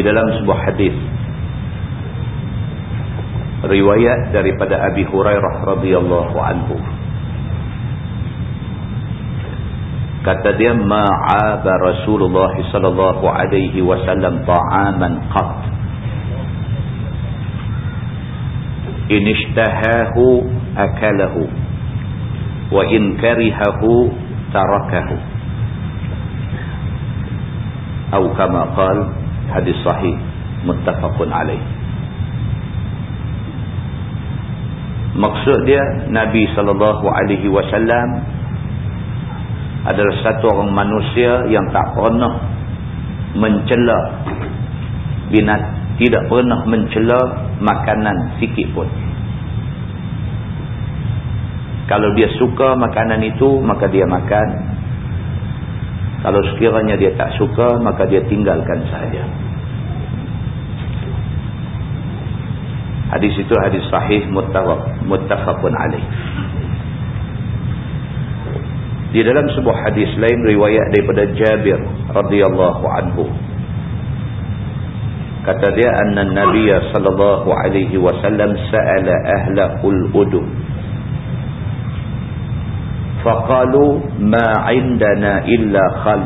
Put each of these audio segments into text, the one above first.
Di dalam sebuah hadis riwayat daripada Abi Hurairah radhiyallahu anhu kata dia ma'aba Rasulullah sallallahu alaihi wasallam ta'aman qat in ishtahahu akalahu wa in karihahu tarakahu atau kama qala hadis sahih muttafaqun alaih. Maksud dia Nabi sallallahu alaihi wasallam adalah satu orang manusia yang tak pernah mencela binat tidak pernah mencela makanan sikit pun. Kalau dia suka makanan itu maka dia makan kalau sekiranya dia tak suka maka dia tinggalkan saja hadis itu hadis sahih muttafaq muttafaqun alaih di dalam sebuah hadis lain riwayat daripada Jabir radhiyallahu anhu. Kata dia anna Nabi sallallahu alaihi wasallam sa'ala ahlul udum. Faqalu ma 'indana illa khal.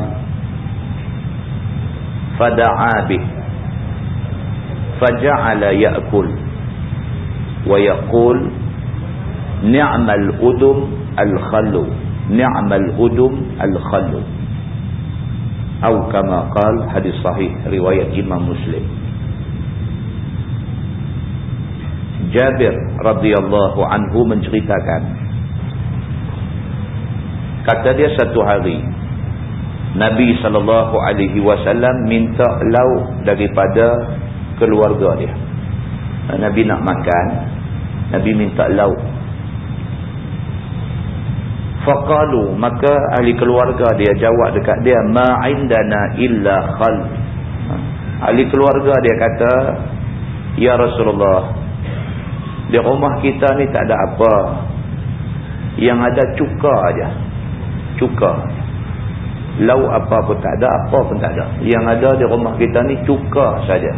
Fada'a bih. Faja'ala ya'kul. Wa yaqul ni'mal udum al-khallu ni'mal udum al-khallu atau kama qal hadis sahih riwayat Imam Muslim Jabir radhiyallahu anhu menceritakan kata dia satu hari Nabi sallallahu alaihi wasallam minta lauk daripada keluarga dia Nabi nak makan Nabi minta lauk Faqalu maka ahli keluarga dia jawab dekat dia ma indana illa khal. Ahli keluarga dia kata ya Rasulullah di rumah kita ni tak ada apa. Yang ada cuka aja. Cuka. Lau apa pun tak ada, apa pun tak ada. Yang ada di rumah kita ni cuka saja.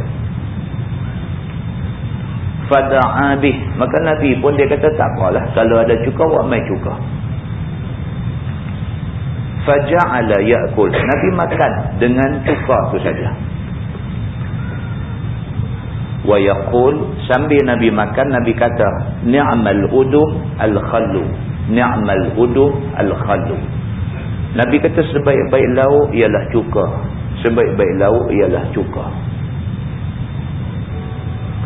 Fada'abih. Maka Nabi pun dia kata tak apalah. Kalau ada cuka, buat main cuka faja'ala ya'kul nabi makan dengan cuka tu saja wa yaqul sambil nabi makan nabi kata ni'mal udum al-khallu ni'mal udum al-khallu nabi kata sebaik-baik lauk ialah cuka sebaik-baik lauk ialah cuka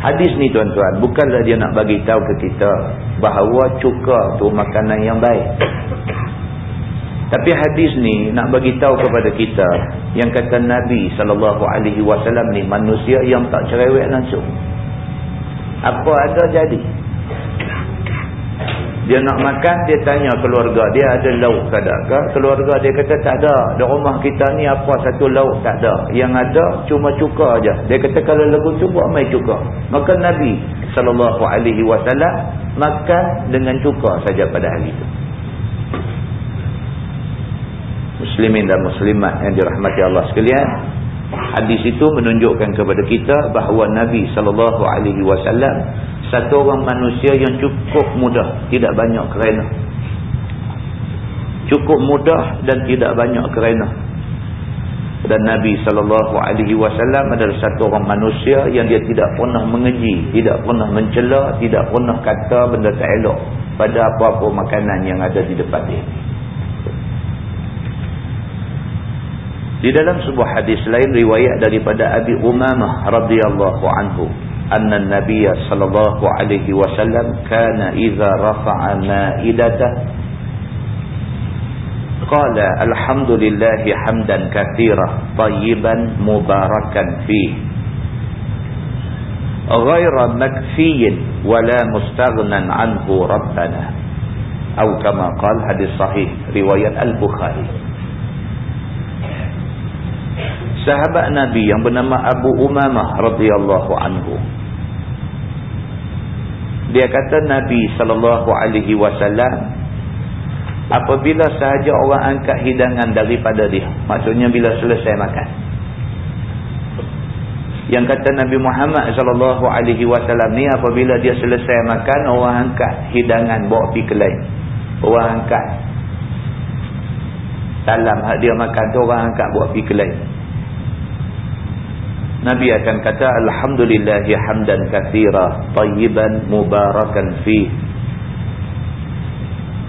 hadis ni tuan-tuan bukanlah dia nak bagi tahu ke kita bahawa cuka tu makanan yang baik tapi hadis ni nak bagi tahu kepada kita yang kata Nabi sallallahu alaihi wasallam ni manusia yang tak cerewet langsung. Apa ada jadi. Dia nak makan dia tanya keluarga dia ada lauk tak ke? Keluarga dia kata tak ada. Di rumah kita ni apa satu lauk tak ada. Yang ada cuma cuka aja. Dia kata kalau lagu tu buat mai cuka. Maka Nabi wasallam makan dengan cuka saja pada hari itu. muslimin dan muslimat yang dirahmati Allah sekalian hadis itu menunjukkan kepada kita bahawa Nabi sallallahu alaihi wasallam satu orang manusia yang cukup mudah tidak banyak kerana cukup mudah dan tidak banyak kerana dan Nabi sallallahu alaihi wasallam adalah satu orang manusia yang dia tidak pernah mengeji, tidak pernah mencela, tidak pernah kata benda tak elok pada apa-apa makanan yang ada di depan dia. Di dalam sebuah hadis lain riwayat daripada Abi Umamah radhiyallahu anhu, anna an-nabiy sallallahu alaihi wasallam kana idza rafa'a ma'idatahu قال الحمد لله حمدا كثيرا طيبا مباركا فيه غير مكفي ولا مستغنى عنه ربنا أو كما قال حديث صحيح رواية البخاري sahabat Nabi yang bernama Abu Umamah radhiyallahu anhu. Dia kata Nabi sallallahu alaihi wasallam apabila sahaja orang angkat hidangan daripada dia maksudnya bila selesai makan. Yang kata Nabi Muhammad sallallahu alaihi wasallam ni apabila dia selesai makan orang angkat hidangan bawa pergi ke lain orang angkat. Dalam hak dia makan tu orang angkat bawa pergi ke lain Nabi akan kata alhamdulillahi hamdan katsira tayyiban mubarakan fihi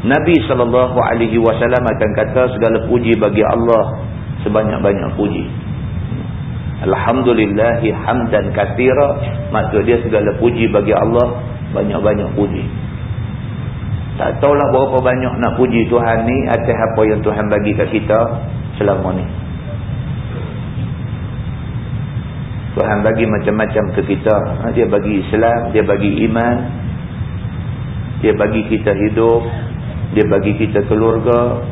Nabi SAW akan kata segala puji bagi Allah sebanyak-banyak puji. Alhamdulillahi hamdan kathira. Maksud dia segala puji bagi Allah banyak-banyak puji. Tak tahulah berapa banyak nak puji Tuhan ni atas apa yang Tuhan bagi kat kita selama ni. Tuhan bagi macam-macam ke kita. Ha, dia bagi Islam, dia bagi iman. Dia bagi kita hidup, dia bagi kita keluarga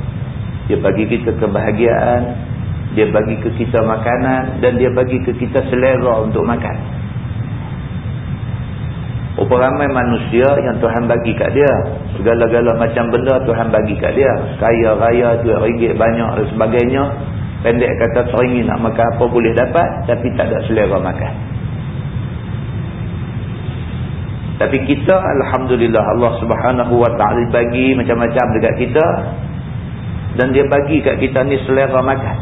dia bagi kita kebahagiaan dia bagi ke kita makanan dan dia bagi ke kita selera untuk makan Berapa ramai manusia yang Tuhan bagi kat dia segala-gala macam benda Tuhan bagi kat dia kaya raya duit ringgit banyak dan sebagainya pendek kata teringin nak makan apa boleh dapat tapi tak ada selera makan tapi kita Alhamdulillah Allah subhanahu wa ta'ala bagi macam-macam dekat kita. Dan dia bagi kat kita ni selera makan.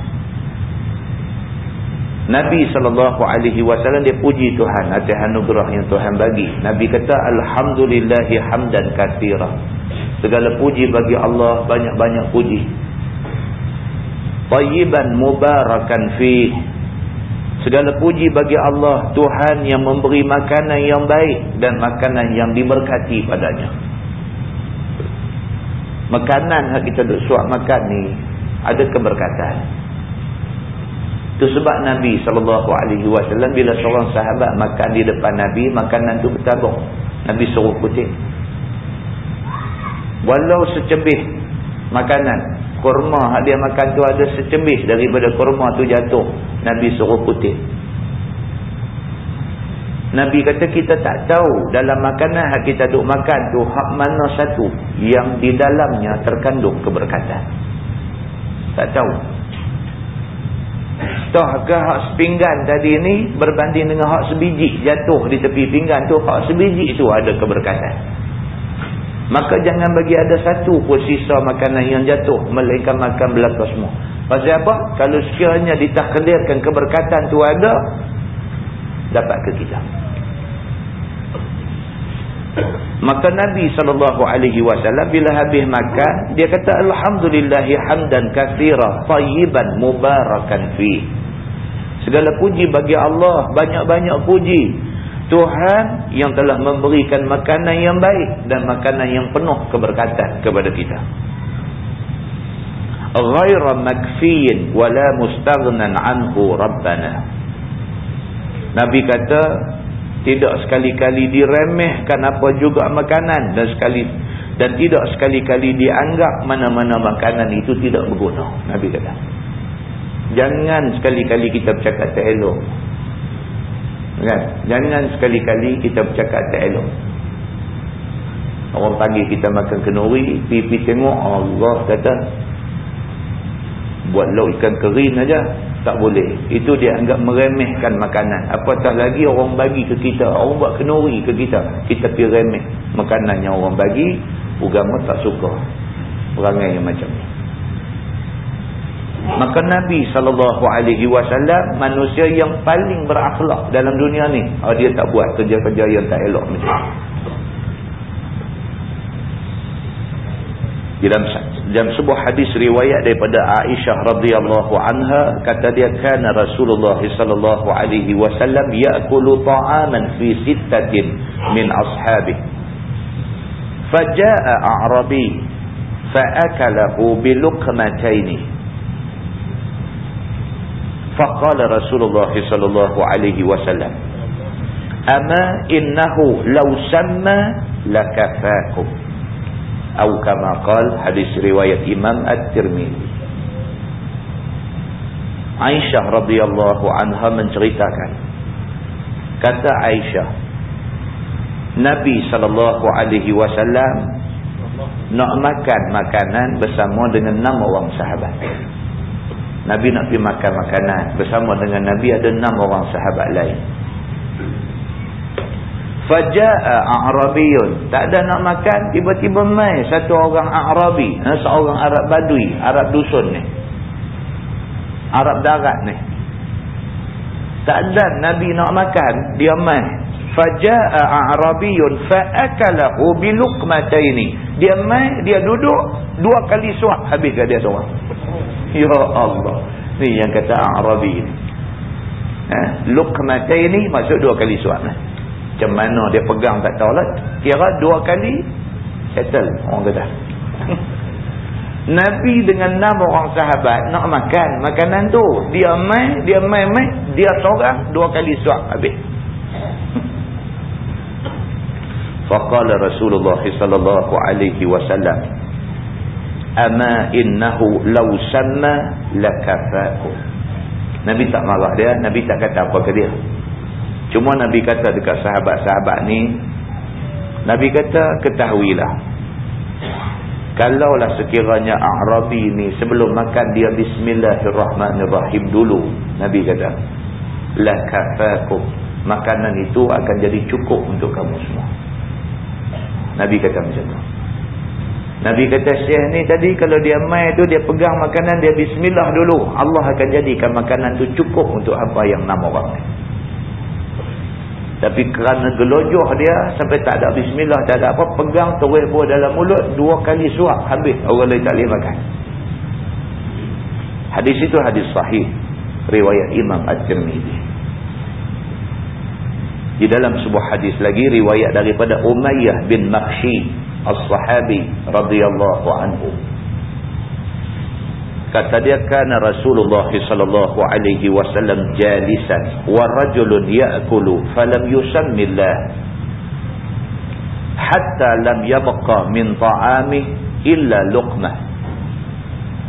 Nabi SAW dia puji Tuhan atas anugerah yang Tuhan bagi. Nabi kata Alhamdulillahi hamdan kathira. Segala puji bagi Allah banyak-banyak puji. Tayyiban mubarakan fih. Segala puji bagi Allah Tuhan yang memberi makanan yang baik dan makanan yang diberkati padanya. Makanan yang kita duduk suap makan ni ada keberkatan. Itu sebab Nabi SAW bila seorang sahabat makan di depan Nabi, makanan tu bertabung. Nabi suruh putih. Walau secebih makanan kurma yang dia makan tu ada secembih daripada kurma tu jatuh. Nabi suruh putih. Nabi kata kita tak tahu dalam makanan yang kita duk makan tu hak mana satu yang di dalamnya terkandung keberkatan. Tak tahu. Tahkah hak sepinggan tadi ni berbanding dengan hak sebiji jatuh di tepi pinggan tu hak sebiji tu ada keberkatan Maka jangan bagi ada satu pun sisa makanan yang jatuh. Melainkan makan belaka semua. Pasal apa? Kalau sekiranya ditakdirkan keberkatan tu ada. Dapat ke kita. Maka Nabi SAW bila habis makan. Dia kata Alhamdulillahi hamdan kathira. Tayyiban mubarakan fi. Segala puji bagi Allah. Banyak-banyak puji. Tuhan yang telah memberikan makanan yang baik dan makanan yang penuh keberkatan kepada kita. Ghaira makfiyin wala mustaghnan anhu rabbana. Nabi kata tidak sekali-kali diremehkan apa juga makanan dan sekali dan tidak sekali-kali dianggap mana-mana makanan itu tidak berguna. Nabi kata. Jangan sekali-kali kita bercakap tak elok kan? Jangan sekali-kali kita bercakap tak elok. Orang pagi kita makan kenuri, pipi tengok Allah kata buat lauk ikan kering aja tak boleh. Itu dia anggap meremehkan makanan. Apatah lagi orang bagi ke kita, orang buat kenuri ke kita, kita pergi remeh makanan yang orang bagi, agama tak suka. Perangai yang macam ni. Maka Nabi SAW manusia yang paling berakhlak dalam dunia ni. Oh, dia tak buat kerja-kerja yang tak elok macam dalam dalam sebuah hadis riwayat daripada Aisyah radhiyallahu anha kata dia kana Rasulullah sallallahu alaihi wasallam ya'kulu ta'aman fi sittatin min ashabi. Fajaa a'rabi fa'akalahu bi luqmatayn faqala Rasulullah sallallahu alaihi wasallam ama innahu law samma lakafakum atau kama qal hadis riwayat Imam At-Tirmizi Aisyah radhiyallahu anha menceritakan kata Aisyah Nabi sallallahu alaihi wasallam nak makan makanan bersama dengan enam orang sahabat Nabi nak pergi makan makanan bersama dengan Nabi ada enam orang sahabat lain Faja'a A'rabiyun. Tak ada nak makan, tiba-tiba mai satu orang A'rabi. Ha, seorang Arab Badui, Arab Dusun ni. Arab Darat ni. Tak ada Nabi nak makan, dia mai. Faja'a A'rabiyun fa'akalahu biluqmataini. Dia mai, dia duduk, dua kali suap habis ke dia seorang. Ya Allah. Ni yang kata A'rabi ni. Ha? Luqmataini maksud dua kali suap ni. Macam mana dia pegang tak tahu lah. Kira dua kali settle orang kata. Nabi dengan enam orang sahabat nak makan makanan tu. Dia main, dia main-main, dia seorang dua kali suap habis. Faqala Rasulullah sallallahu alaihi wasallam Ama innahu law samma lakafakum. Nabi tak marah dia, Nabi tak kata apa ke dia. Cuma Nabi kata dekat sahabat-sahabat ni Nabi kata ketahuilah Kalaulah sekiranya Arabi ni sebelum makan dia Bismillahirrahmanirrahim dulu Nabi kata La kafakum Makanan itu akan jadi cukup untuk kamu semua Nabi kata macam tu Nabi kata Syekh ni tadi kalau dia mai tu dia pegang makanan dia bismillah dulu Allah akan jadikan makanan tu cukup untuk apa yang nama orang ni tapi kerana gelojoh dia sampai tak ada bismillah, tak ada apa, pegang terus buah dalam mulut, dua kali suap habis. Orang lain tak boleh makan. Hadis itu hadis sahih. Riwayat Imam At-Tirmidhi. Di dalam sebuah hadis lagi, riwayat daripada Umayyah bin Makhshi As-Sahabi radhiyallahu anhu kata dia kana Rasulullah sallallahu alaihi wasallam jalisan wa rajulun ya'kulu falam yusammillah hatta lam yabqa min ta'ami illa luqmah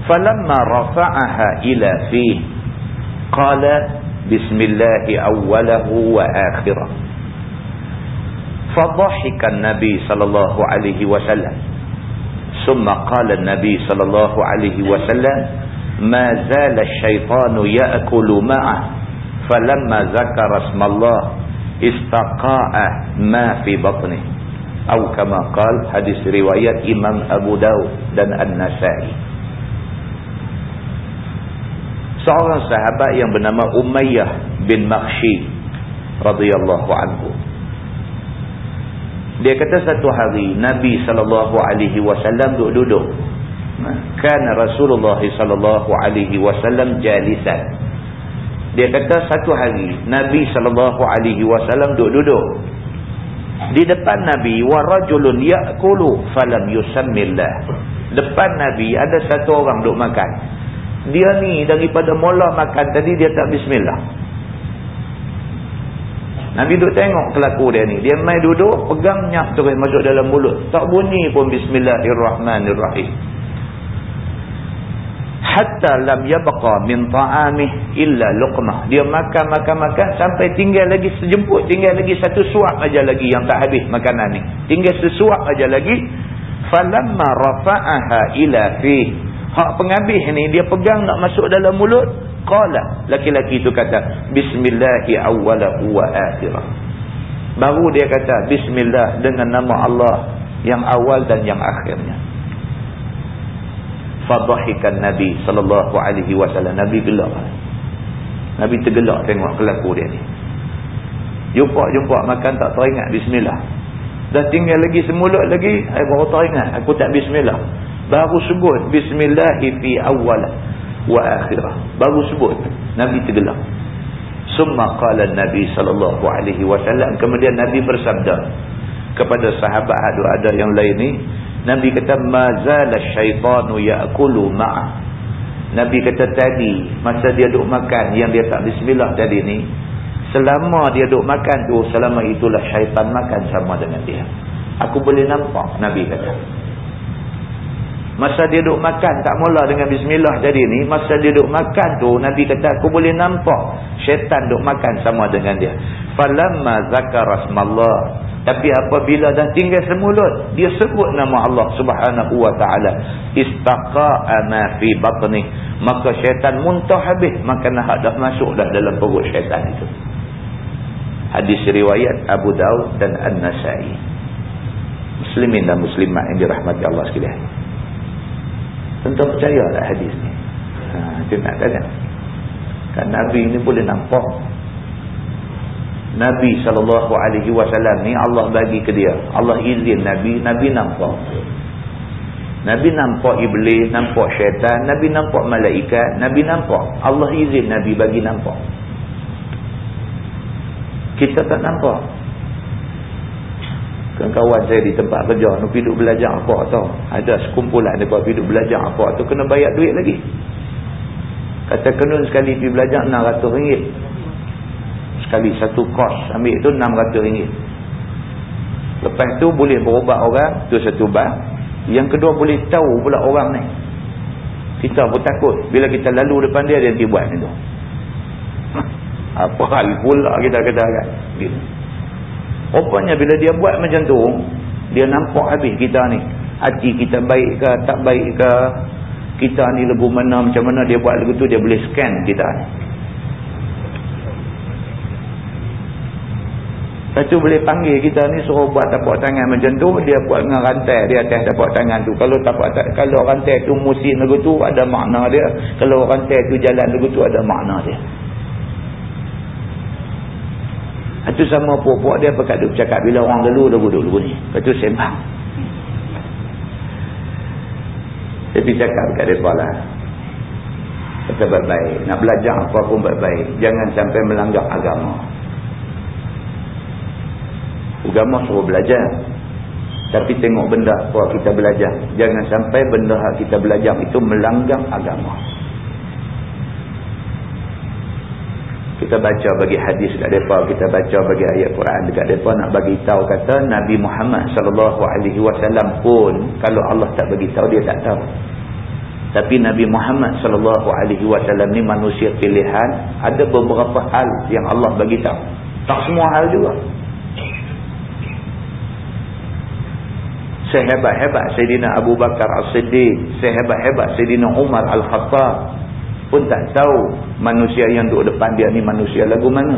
falamma rafa'aha ila fihi qala bismillah awwalahu wa akhirah فضحك النبي صلى الله عليه وسلم. ثم قال النبي صلى الله عليه وسلم ما زال الشيطان يأكل معه. فلما ذكر اسم الله استقاء ما في بطنه. أو كما قال حديث رواية إمام أبو داود dan An-Nasai seorang sahabat yang bernama Umayyah bin Makhshi radhiyallahu anhu Dia kata satu hari Nabi sallallahu alaihi wasallam duduk-duduk. Kan Rasulullah sallallahu alaihi wasallam jalisan. Dia kata satu hari Nabi sallallahu alaihi wasallam duduk-duduk. Di depan Nabi wa rajulun ya'kulu falam yusammillah. Depan Nabi ada satu orang duduk makan. Dia ni daripada mula makan tadi dia tak bismillah. Nabi duduk tengok kelaku dia ni. Dia main duduk, pegang nyap terus masuk dalam mulut. Tak bunyi pun bismillahirrahmanirrahim. Hatta lam yabqa min ta'amih illa luqmah. Dia makan, makan, makan sampai tinggal lagi sejemput. Tinggal lagi satu suap aja lagi yang tak habis makanan ni. Tinggal sesuap aja lagi. Falamma rafa'aha ila fih. Hak penghabis ni dia pegang nak masuk dalam mulut. Qala laki-laki itu kata bismillahi awwalahu wa akhirah. Baru dia kata bismillah dengan nama Allah yang awal dan yang akhirnya. fadhahikan nabi sallallahu alaihi wasallam nabi gelak nabi tergelak tengok kelaku dia ni jumpa-jumpa makan tak teringat bismillah dah tinggal lagi semulut lagi saya baru teringat aku tak bismillah baru sebut bismillah fi awal wa akhirah baru sebut nabi tergelak summa qala nabi sallallahu alaihi wasallam kemudian nabi bersabda kepada sahabat ada ada yang lain ni Nabi kata mazal syaitanu ya'kulu ma'a. Nabi kata tadi masa dia duk makan yang dia tak bismillah tadi ni selama dia duk makan tu selama itulah syaitan makan sama dengan dia. Aku boleh nampak Nabi kata. Masa dia duk makan tak mula dengan bismillah tadi ni masa dia duk makan tu Nabi kata aku boleh nampak syaitan duk makan sama dengan dia. Falamma zakara asmallah tapi apabila dah tinggal semulut, dia sebut nama Allah Subhanahu wa taala. Istaqa'a ma fi batni. Maka syaitan muntah habis makanan hak dah masuk dah dalam perut syaitan itu. Hadis riwayat Abu Daud dan An-Nasa'i. Muslimin dan muslimat yang dirahmati Allah sekalian. Tentu percayalah hadis ni. Ha, itu nak tanya. Kan Nabi ini boleh nampak Nabi SAW ni Allah bagi ke dia. Allah izin Nabi, Nabi nampak. Nabi nampak Iblis, nampak syaitan, Nabi nampak malaikat, Nabi nampak. Allah izin Nabi bagi nampak. Kita tak nampak. Kawan saya di tempat kerja, nak hidup belajar apa tau. Ada sekumpulan mereka hidup belajar apa tu, kena bayar duit lagi. Kata kenun sekali pergi belajar RM600 sekali satu kos ambil tu RM600 lepas tu boleh berobat orang tu satu bab. Yang kedua boleh tahu pula orang ni. Kita pun takut. Bila kita lalu depan dia dia nanti buat tu. Apa hal pula kita kata kan rupanya bila dia buat macam tu dia nampak habis kita ni hati kita baik ke tak baik ke kita ni lebu mana macam mana dia buat lagu tu dia boleh scan kita ni Lepas tu boleh panggil kita ni suruh buat tapak tangan macam tu. Dia buat dengan rantai di atas tapak tangan tu. Kalau tapak kalau rantai tu musim lagu tu ada makna dia. Kalau rantai tu jalan lagu tu ada makna dia. Itu sama puak-puak dia pakat duk cakap bila orang lagu duduk lagu ni. Lepas tu sembang. Tapi cakap dekat mereka lah. Kata baik-baik. Nak belajar apa pun baik-baik. Jangan sampai melanggar agama. Agama suruh belajar. Tapi tengok benda apa kita belajar. Jangan sampai benda kita belajar itu melanggar agama. Kita baca bagi hadis dekat mereka. Kita baca bagi ayat Quran dekat mereka. Nak bagi tahu kata Nabi Muhammad SAW pun. Kalau Allah tak bagi tahu dia tak tahu. Tapi Nabi Muhammad SAW ni manusia pilihan. Ada beberapa hal yang Allah bagi tahu. Tak semua hal juga. sehebat-hebat Sayyidina Abu Bakar As-Siddiq, sehebat-hebat Sayyidina Umar Al-Khattab pun tak tahu manusia yang duduk depan dia ni manusia lagu mana.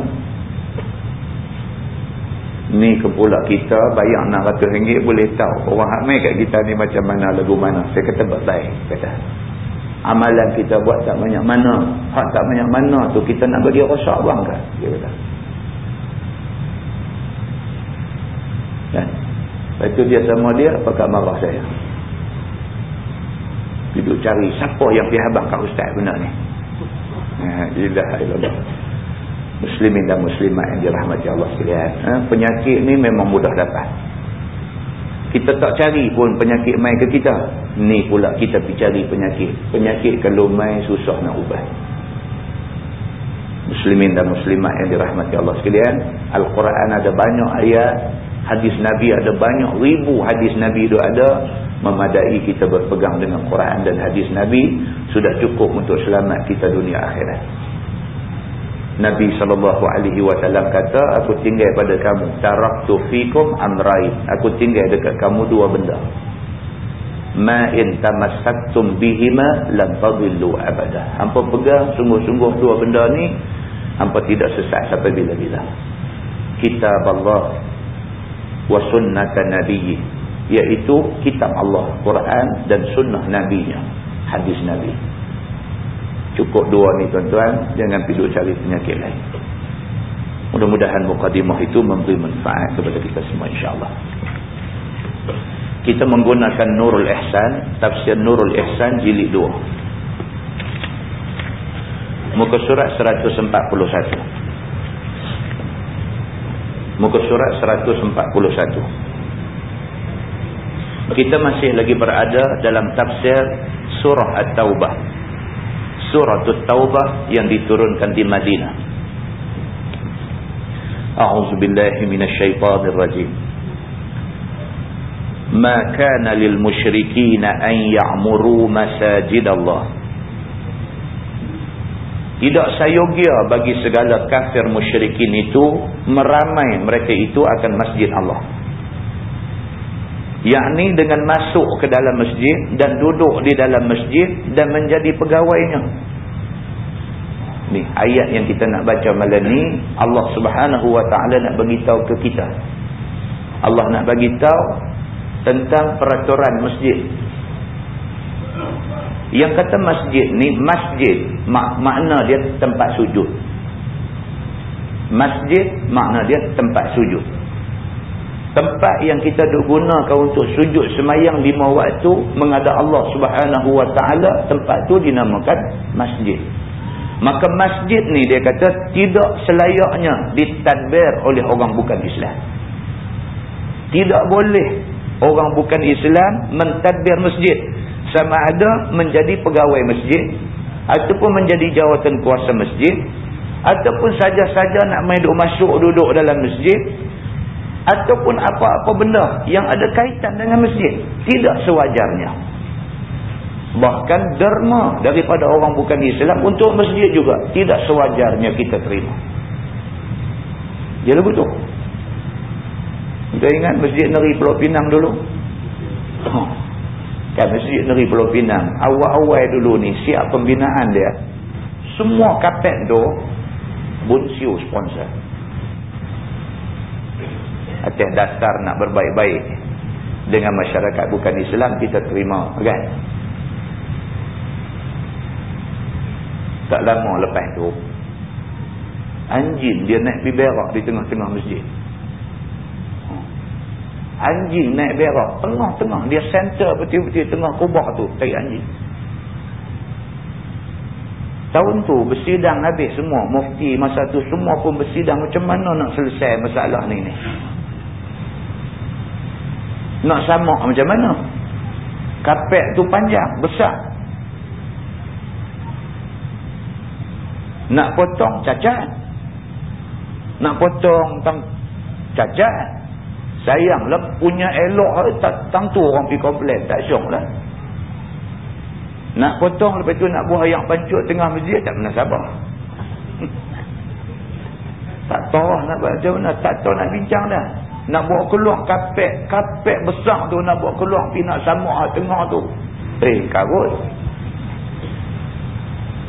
Ni kepula kita bayar RM600 boleh tahu orang hamil kat kita ni macam mana lagu mana. Saya kata baik kata. Amalan kita buat tak banyak mana. Hak tak banyak mana tu kita nak bagi rosak bang kan. Dia kata. Lepas itu dia sama dia, apakah marah saya? Duduk cari siapa yang pergi habang kat ustaz benar ni. Ilah ilah Muslimin dan muslimat yang dirahmati Allah sekalian. Ha? Penyakit ni memang mudah dapat. Kita tak cari pun penyakit main ke kita. Ni pula kita pergi cari penyakit. Penyakit kalau main susah nak ubah. Muslimin dan muslimat yang dirahmati Allah sekalian. Al-Quran ada banyak ayat hadis Nabi ada banyak ribu hadis Nabi itu ada. Memadai kita berpegang dengan Quran dan hadis Nabi sudah cukup untuk selamat kita dunia akhirat. Nabi SAW kata aku tinggal pada kamu. Taraktu fikum amrain aku tinggal dekat kamu dua benda. Ma'in tamassaktum bihima lam tadillu abada. Hampa pegang sungguh-sungguh dua benda ni hampa tidak sesat sampai bila-bila. Kitab Allah wa sunnatan nabiyyi iaitu kitab Allah Quran dan sunnah nabinya hadis Nabi. Cukup dua ni tuan-tuan. Jangan pergi cari penyakit lain. Mudah-mudahan mukadimah itu memberi manfaat kepada kita semua insyaAllah. Kita menggunakan Nurul Ihsan. Tafsir Nurul Ihsan jilid 2. Muka surat 141. Muka surat 141. Kita masih lagi berada dalam tafsir surah At-Taubah. Surah At-Taubah yang diturunkan di Madinah. أعوذ بالله من الشيطان الرجيم ما كان للمشركين أن يعمروا مساجد الله tidak sayogia bagi segala kafir musyrikin itu meramai mereka itu akan masjid Allah. Yakni dengan masuk ke dalam masjid dan duduk di dalam masjid dan menjadi pegawainya. Ni ayat yang kita nak baca malam ni Allah Subhanahu wa taala nak bagi tahu ke kita. Allah nak bagi tahu tentang peraturan masjid. Yang kata masjid ni masjid mak makna dia tempat sujud. Masjid makna dia tempat sujud. Tempat yang kita gunakan untuk sujud semayang lima waktu menghadap Allah Subhanahu wa taala tempat tu dinamakan masjid. Maka masjid ni dia kata tidak selayaknya ditadbir oleh orang bukan Islam. Tidak boleh orang bukan Islam mentadbir masjid. Sama ada menjadi pegawai masjid. Ataupun menjadi jawatan kuasa masjid. Ataupun saja-saja nak main duduk masuk duduk dalam masjid. Ataupun apa-apa benda yang ada kaitan dengan masjid. Tidak sewajarnya. Bahkan derma daripada orang bukan Islam untuk masjid juga. Tidak sewajarnya kita terima. Jadi betul. Kita ingat masjid Neri Pulau Pinang dulu. Kan masjid Neri Pulau Pinang. Awal-awal dulu ni siap pembinaan dia. Semua kapet tu Bunsiu sponsor. Atas dasar nak berbaik-baik dengan masyarakat bukan Islam kita terima. Kan? Tak lama lepas tu Anjing dia naik pergi berak di tengah-tengah masjid Anjing naik berak. Tengah-tengah. Dia center betul-betul tengah kubah tu Cari anjing. Tahun tu bersidang habis semua. Mufti masa tu semua pun bersidang. Macam mana nak selesai masalah ni ni? Nak sama macam mana? Kapek tu panjang Besar. Nak potong cacat. Nak potong tang cacat. Sayanglah punya elok tak tang tu orang pergi komplain. Tak syok lah. Nak potong lepas tu nak buah yang pancut tengah masjid tak pernah sabar. tak tahu lah nak buat macam mana. Tak tahu nak bincang dah. Nak bawa keluar kapek. Kapek besar tu nak bawa keluar pergi nak sama tengah tu. Eh karut.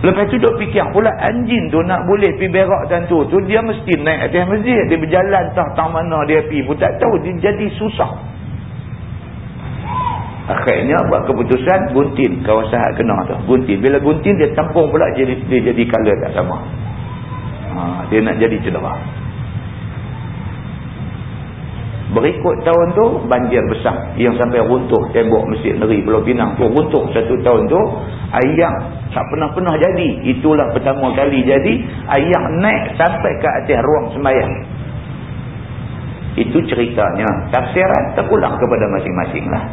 Lepas tu duk fikir pula anjing tu nak boleh pergi berak dan tu. Tu dia mesti naik atas masjid. Dia berjalan tak tahu mana dia pergi pun tak tahu. Dia jadi susah. Akhirnya buat keputusan gunting kawasan kena tu. Gunting. Bila gunting dia tampung pula jadi dia jadi color tak sama. Ha, dia nak jadi cedera. Berikut tahun tu banjir besar yang sampai runtuh tembok Masjid Negeri Pulau Pinang tu runtuh satu tahun tu ayam tak pernah-pernah jadi. Itulah pertama kali jadi ayam naik sampai ke atas ruang sembahyang. Itu ceritanya. Tafsiran terpulang kepada masing-masing lah.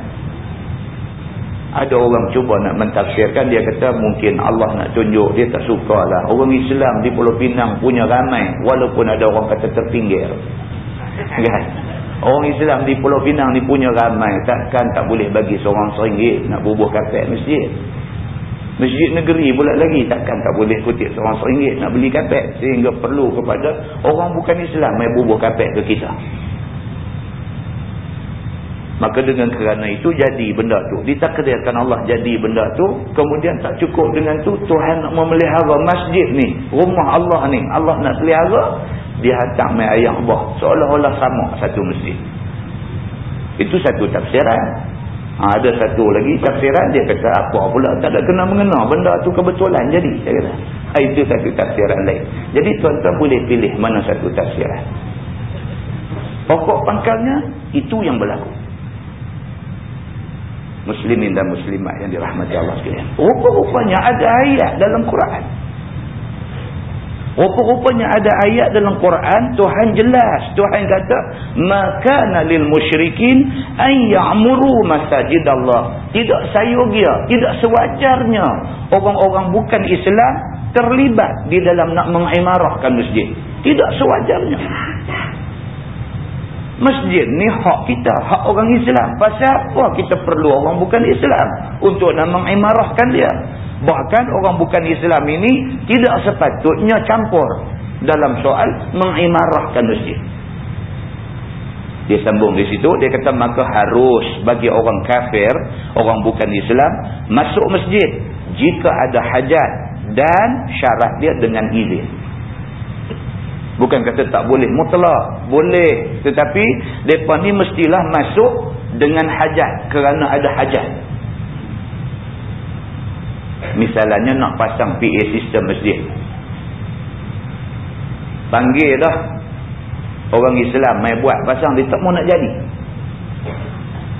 Ada orang cuba nak mentafsirkan dia kata mungkin Allah nak tunjuk dia tak suka lah. Orang Islam di Pulau Pinang punya ramai walaupun ada orang kata terpinggir. Kan? Orang Islam di Pulau Pinang ni punya ramai. Takkan tak boleh bagi seorang seringgit nak bubuh kapet masjid. Masjid negeri pula lagi. Takkan tak boleh kutip seorang seringgit nak beli kapet. Sehingga perlu kepada orang bukan Islam yang bubuh kapet ke kita. Maka dengan kerana itu jadi benda tu. Ditakdirkan Allah jadi benda tu. Kemudian tak cukup dengan tu. Tuhan nak memelihara masjid ni. Rumah Allah ni. Allah nak pelihara dia hantar mai ayam bah seolah-olah sama satu masjid itu satu tafsiran Ha, ada satu lagi tafsiran dia kata apa pula tak ada kena mengena benda tu kebetulan jadi dia kata. Ha, itu satu tafsiran lain. Jadi tuan-tuan boleh pilih mana satu tafsiran. Pokok pangkalnya itu yang berlaku. Muslimin dan muslimat yang dirahmati Allah sekalian. Rupa-rupanya ada ayat dalam Quran. Rupa-rupanya ada ayat dalam Quran Tuhan jelas. Tuhan kata makana lil musyrikin an ya'muru masajid Allah tidak sayogia tidak sewajarnya. Orang-orang bukan Islam terlibat di dalam nak mengimarahkan masjid. Tidak sewajarnya. Masjid ni hak kita hak orang Islam. Pasal apa kita perlu orang bukan Islam untuk nak mengimarahkan dia Bahkan orang bukan Islam ini tidak sepatutnya campur dalam soal mengimarahkan masjid. Dia sambung di situ, dia kata maka harus bagi orang kafir, orang bukan Islam, masuk masjid jika ada hajat dan syarat dia dengan izin. Bukan kata tak boleh, mutlak. Boleh. Tetapi, mereka ni mestilah masuk dengan hajat kerana ada hajat. Misalnya nak pasang PA sistem masjid. Panggil dah. Orang Islam main buat pasang dia tak mau nak jadi.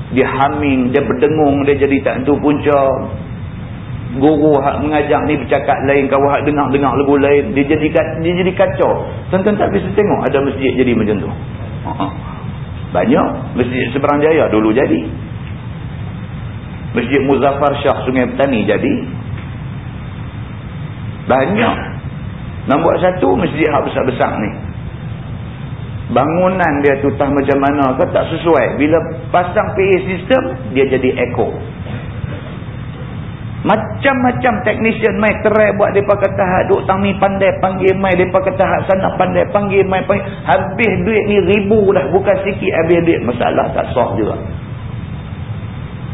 Dia haming, dia berdengung, dia jadi tak tentu punca. Guru hak mengajar ni bercakap lain, kau hak dengar-dengar lagu lain. Dia jadi dia jadi kacau. Tuan-tuan tak bisa tengok ada masjid jadi macam tu. Banyak. Masjid Seberang Jaya dulu jadi. Masjid Muzaffar Shah Sungai Petani jadi. Banyak. Nombor satu masjid hak besar-besar ni. Bangunan dia tu tak macam mana ke tak sesuai. Bila pasang PA system, dia jadi echo. Macam-macam technician mai terai buat mereka kata hak duk tami pandai panggil mai. Mereka kata hak sana pandai panggil mai. Panggil. Habis duit ni ribu dah bukan sikit habis duit. Masalah tak sah juga.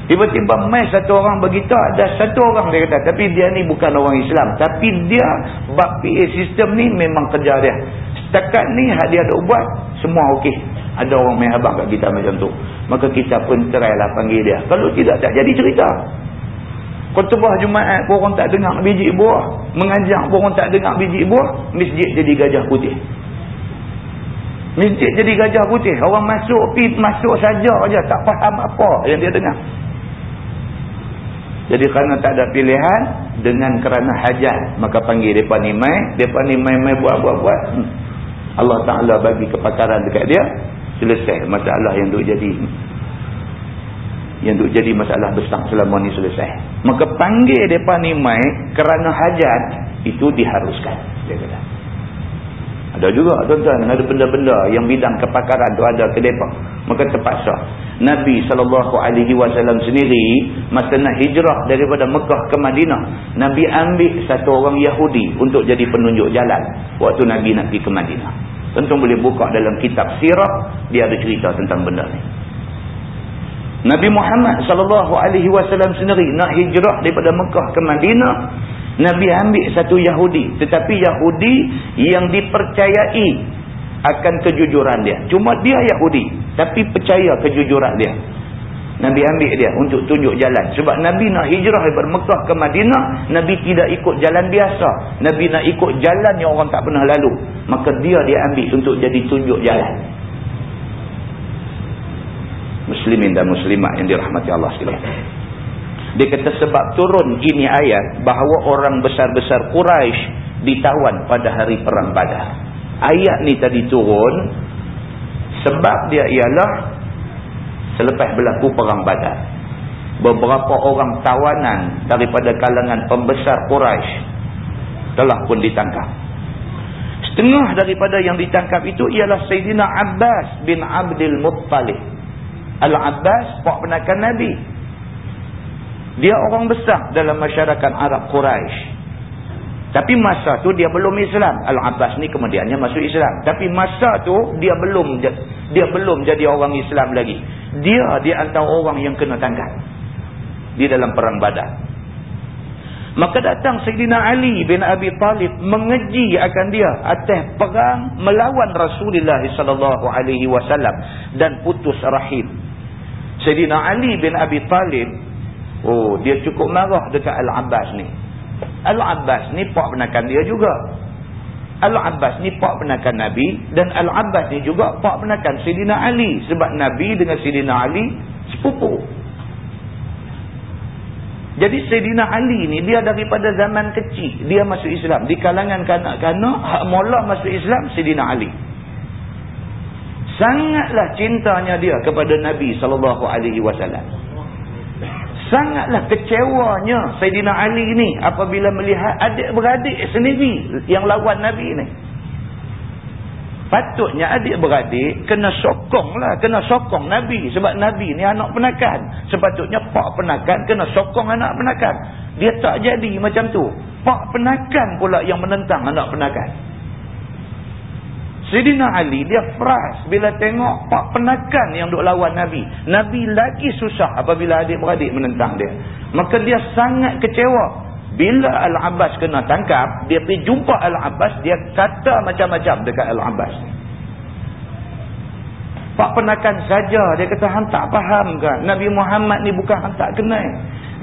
Tiba-tiba mai satu orang begitu ada satu orang dia kata tapi dia ni bukan orang Islam tapi dia bab PA sistem ni memang kerja dia. Setakat ni dia ada buat semua okey. Ada orang main habaq kat kita macam tu. Maka kita pun terailah panggil dia. Kalau tidak tak jadi cerita. Khutbah Jumaat pun orang tak dengar biji buah, mengajar pun orang tak dengar biji buah, masjid jadi gajah putih. Masjid jadi gajah putih. Orang masuk, pergi masuk saja aja tak faham apa yang dia dengar. Jadi kerana tak ada pilihan dengan kerana hajat maka panggil depa ni mai, depa ni mai-mai buat-buat-buat. Hmm. Allah Taala bagi kepakaran dekat dia, selesai masalah yang duk jadi yang duk jadi masalah besar selama ni selesai. Maka panggil depa ni mai kerana hajat itu diharuskan dia kata. Ada juga tuan-tuan ada benda-benda yang bidang kepakaran tu ada ke depa. Maka terpaksa. Nabi SAW sendiri masa nak hijrah daripada Mekah ke Madinah Nabi ambil satu orang Yahudi untuk jadi penunjuk jalan waktu Nabi nak pergi ke Madinah. Tentu boleh buka dalam kitab sirah dia ada cerita tentang benda ni. Nabi Muhammad SAW sendiri nak hijrah daripada Mekah ke Madinah Nabi ambil satu Yahudi tetapi Yahudi yang dipercayai akan kejujuran dia. Cuma dia Yahudi. Tapi percaya kejujuran dia. Nabi ambil dia untuk tunjuk jalan. Sebab Nabi nak hijrah daripada Mekah ke Madinah. Nabi tidak ikut jalan biasa. Nabi nak ikut jalan yang orang tak pernah lalu. Maka dia dia ambil untuk jadi tunjuk jalan. Muslimin dan muslimat yang dirahmati Allah sekalian. Dia kata sebab turun ini ayat bahawa orang besar-besar Quraisy ditawan pada hari perang badar. Ayat ni tadi turun sebab dia ialah selepas berlaku perang badar. Beberapa orang tawanan daripada kalangan pembesar Quraisy telah pun ditangkap. Setengah daripada yang ditangkap itu ialah Sayyidina Abbas bin Abdul Muttalib. Al-Abbas pak penakan Nabi dia orang besar dalam masyarakat Arab Quraisy tapi masa tu dia belum Islam. Al-Abbas ni kemudiannya masuk Islam. Tapi masa tu dia belum dia belum jadi orang Islam lagi. Dia di antara orang yang kena tangkap. Di dalam perang badar. Maka datang Sayyidina Ali bin Abi Talib mengeji akan dia atas perang melawan Rasulullah sallallahu alaihi wasallam dan putus rahim. Sayyidina Ali bin Abi Talib oh dia cukup marah dekat Al-Abbas ni. Al-Abbas ni pak penakan dia juga. Al-Abbas ni pak penakan Nabi dan Al-Abbas ni juga pak penakan Sayyidina Ali sebab Nabi dengan Sayyidina Ali sepupu. Jadi Sayyidina Ali ni dia daripada zaman kecil dia masuk Islam. Di kalangan kanak-kanak hak mula masuk Islam Sayyidina Ali. Sangatlah cintanya dia kepada Nabi sallallahu alaihi wasallam sangatlah kecewanya Sayyidina Ali ni apabila melihat adik-beradik sendiri yang lawan Nabi ni. Patutnya adik-beradik kena sokong lah kena sokong Nabi sebab Nabi ni anak penakan. Sepatutnya pak penakan kena sokong anak penakan. Dia tak jadi macam tu. Pak penakan pula yang menentang anak penakan Sayyidina Ali dia fras bila tengok pak penakan yang duk lawan Nabi. Nabi lagi susah apabila adik-beradik menentang dia. Maka dia sangat kecewa. Bila Al-Abbas kena tangkap, dia pergi jumpa Al-Abbas, dia kata macam-macam dekat Al-Abbas. Pak penakan saja, dia kata, Han tak faham kan? Nabi Muhammad ni bukan Han tak kenal.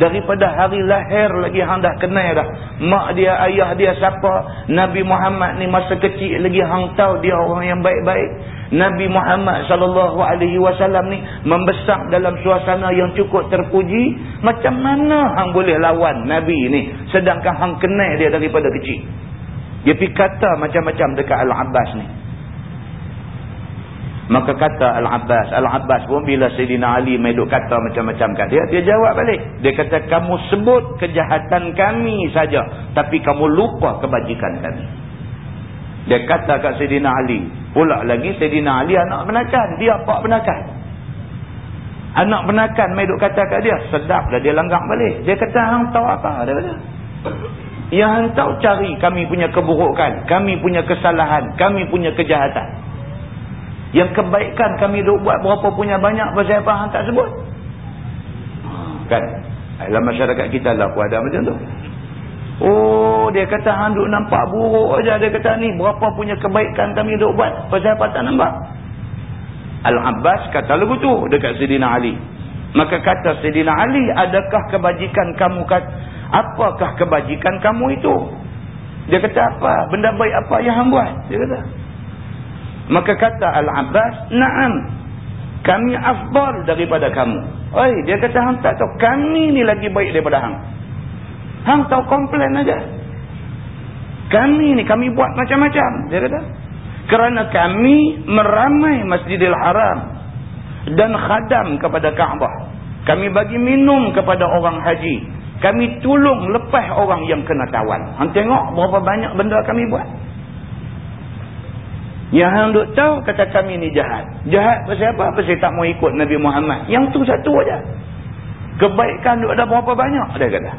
Daripada hari lahir lagi hang dah kenal dah. Mak dia, ayah dia siapa. Nabi Muhammad ni masa kecil lagi hang tahu dia orang yang baik-baik. Nabi Muhammad SAW ni membesar dalam suasana yang cukup terpuji. Macam mana hang boleh lawan Nabi ni. Sedangkan hang kenal dia daripada kecil. Dia pergi kata macam-macam dekat Al-Abbas ni. Maka kata Al-Abbas. Al-Abbas pun bila Sayyidina Ali meduk kata macam-macam kat dia. Dia jawab balik. Dia kata kamu sebut kejahatan kami saja. Tapi kamu lupa kebajikan kami. Dia kata kat Sayyidina Ali. Pula lagi Sayyidina Ali anak penakan. Dia pak penakan. Anak penakan meduk kata kat dia. Sedap dah dia langgang balik. Dia kata hang tahu apa? Dia kata. Yang hang tahu cari kami punya keburukan. Kami punya kesalahan. Kami punya kejahatan. Yang kebaikan kami duk buat berapa punya banyak pasal apa hang tak sebut. Kan? Dalam masyarakat kita lah pun ada macam tu. Oh, dia kata hang duk nampak buruk aja dia kata ni berapa punya kebaikan kami duk buat pasal apa tak nampak. Al-Abbas kata lagu tu dekat Sidina Ali. Maka kata Sidina Ali, adakah kebajikan kamu kat apakah kebajikan kamu itu? Dia kata apa? Benda baik apa yang hang buat? Dia kata, Maka kata Al-Abbas, Naam, kami afdal daripada kamu. Oi, dia kata, Hang tak tahu, kami ni lagi baik daripada Hang. Hang tahu komplain aja. Kami ni, kami buat macam-macam. Dia kata, kerana kami meramai Masjidil Haram dan khadam kepada Kaabah. Kami bagi minum kepada orang haji. Kami tolong lepas orang yang kena tawan. Hang tengok berapa banyak benda kami buat. Yang hang duk tahu kata kami ni jahat. Jahat pasal apa? Pasal tak mau ikut Nabi Muhammad. Yang tu satu aja. Kebaikan duk ada berapa banyak dia kata.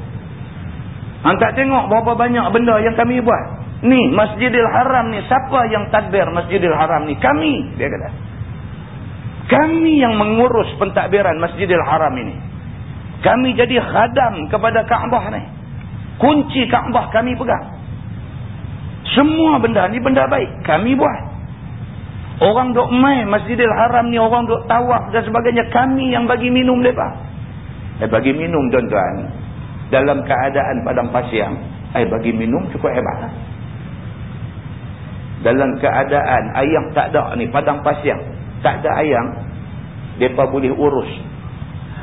Hang tak tengok berapa banyak benda yang kami buat. Ni Masjidil Haram ni siapa yang tadbir Masjidil Haram ni? Kami dia kata. Kami yang mengurus pentadbiran Masjidil Haram ini. Kami jadi khadam kepada Kaabah ni. Kunci Kaabah kami pegang. Semua benda ni benda baik. Kami buat. Orang duk main Masjidil Haram ni orang duk tawaf dan sebagainya. Kami yang bagi minum mereka. Eh bagi minum tuan-tuan. Dalam keadaan padang pasir. Eh bagi minum cukup hebat. Dalam keadaan ayam tak ada ni padang pasir. Tak ada ayam. Mereka boleh urus.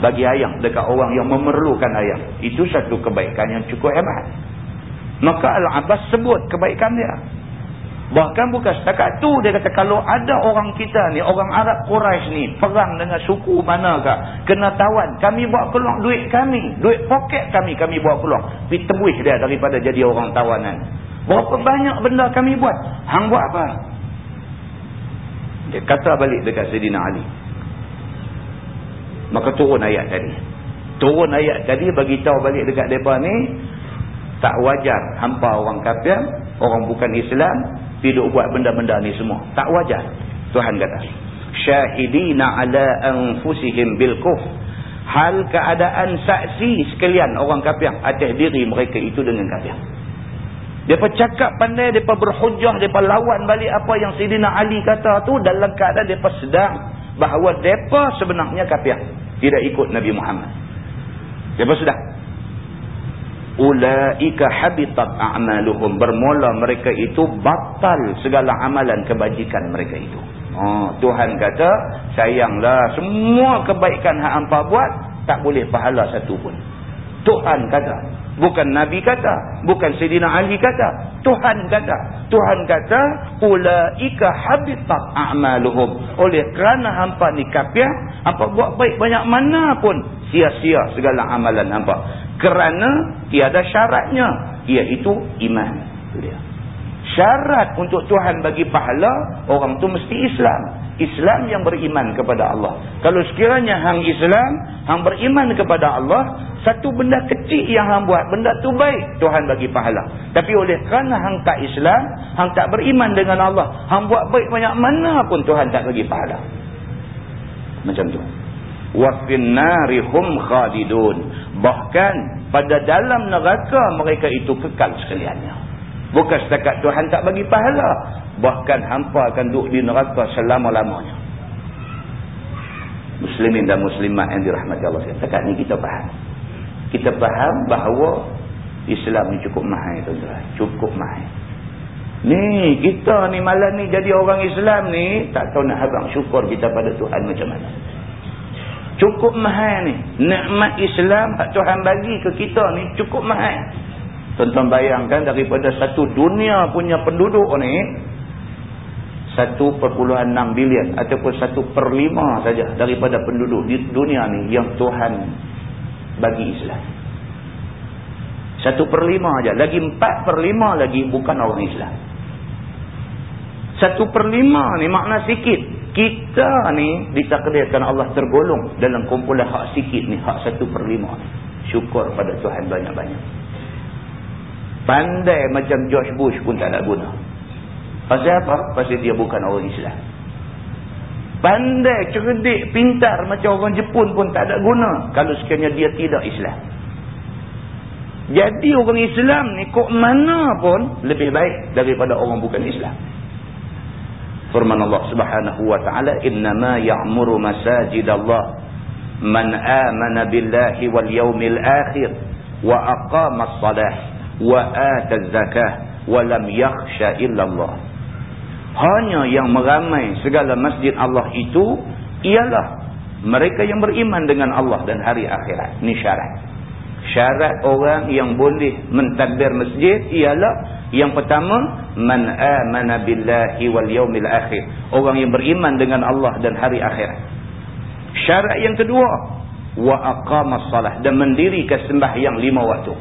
Bagi ayam dekat orang yang memerlukan ayam. Itu satu kebaikan yang cukup hebat. Maka Al-Abbas sebut kebaikan dia. Bahkan bukan setakat tu dia kata kalau ada orang kita ni, orang Arab Quraisy ni perang dengan suku manakah, kena tawan, kami bawa keluar duit kami, duit poket kami, kami bawa keluar. Pergi tebus dia daripada jadi orang tawanan. Berapa banyak benda kami buat? Hang buat apa? Dia kata balik dekat Sayyidina Ali. Maka turun ayat tadi. Turun ayat tadi bagi tahu balik dekat depa ni tak wajar hampa orang kafir, orang bukan Islam hidup buat benda-benda ni semua. Tak wajar. Tuhan kata. Syahidina ala anfusihim bilkuf. Hal keadaan saksi sekalian orang kafir atas diri mereka itu dengan kafir. Mereka cakap pandai, mereka berhujah, mereka lawan balik apa yang Sidina Ali kata tu dalam keadaan mereka sedang bahawa mereka sebenarnya kafir. tidak ikut Nabi Muhammad. Siapa sudah? Ulaika habitat a'maluhum. Bermula mereka itu batal segala amalan kebajikan mereka itu. Oh, Tuhan kata, sayanglah semua kebaikan hak hampa buat, tak boleh pahala satu pun. Tuhan kata. Bukan Nabi kata. Bukan Sayyidina Ali kata. Tuhan kata. Tuhan kata, Ulaika habitat a'maluhum. Oleh kerana hampa ni kapiah, hampa buat baik banyak mana pun, sia-sia segala amalan hampa. Kerana tiada syaratnya, iaitu iman. Dia. Syarat untuk Tuhan bagi pahala, orang tu mesti Islam. Islam yang beriman kepada Allah. Kalau sekiranya hang Islam, hang beriman kepada Allah, satu benda kecil yang hang buat, benda tu baik, Tuhan bagi pahala. Tapi oleh kerana hang tak Islam, hang tak beriman dengan Allah, hang buat baik banyak mana pun Tuhan tak bagi pahala. Macam tu wafin narihum khalidun. Bahkan pada dalam neraka mereka itu kekal sekaliannya. Bukan setakat Tuhan tak bagi pahala. Bahkan hampa akan duduk di neraka selama-lamanya. Muslimin dan muslimat yang dirahmati Allah. Setakat ini kita faham. Kita faham bahawa Islam ni cukup mahal tuan-tuan. Cukup mahal. Ni kita ni malam ni jadi orang Islam ni tak tahu nak habang syukur kita pada Tuhan macam mana. Cukup mahal ni. Nikmat Islam Tuhan bagi ke kita ni cukup mahal. Tuan-tuan bayangkan daripada satu dunia punya penduduk ni 1.6 bilion ataupun 1 per 5 saja daripada penduduk di dunia ni yang Tuhan bagi Islam. 1 per 5 saja. Lagi 4 per 5 lagi bukan orang Islam. 1 per 5 ni makna sikit. Kita ni ditakdirkan Allah tergolong dalam kumpulan hak sikit ni. Hak 1 per 5 ni. Syukur pada Tuhan banyak-banyak. Pandai macam George Bush pun tak nak guna. Pasal apa? Pasal dia bukan orang Islam. Pandai, cerdik, pintar macam orang Jepun pun tak ada guna. Kalau sekiranya dia tidak Islam. Jadi orang Islam ni kok mana pun lebih baik daripada orang bukan Islam. Firman Allah subhanahu wa ta'ala. Innama ya'muru masajid Allah. Man amana billahi wal yawmil akhir. Wa aqamas salah wa ataz zakah wa lam yakhsha illallah hanya yang meramai segala masjid Allah itu ialah mereka yang beriman dengan Allah dan hari akhirat ni syarat syarat orang yang boleh mentadbir masjid ialah yang pertama man amana billahi wal yaumil akhir orang yang beriman dengan Allah dan hari akhirat syarat yang kedua wa aqamas salah dan mendirikan sembahyang lima waktu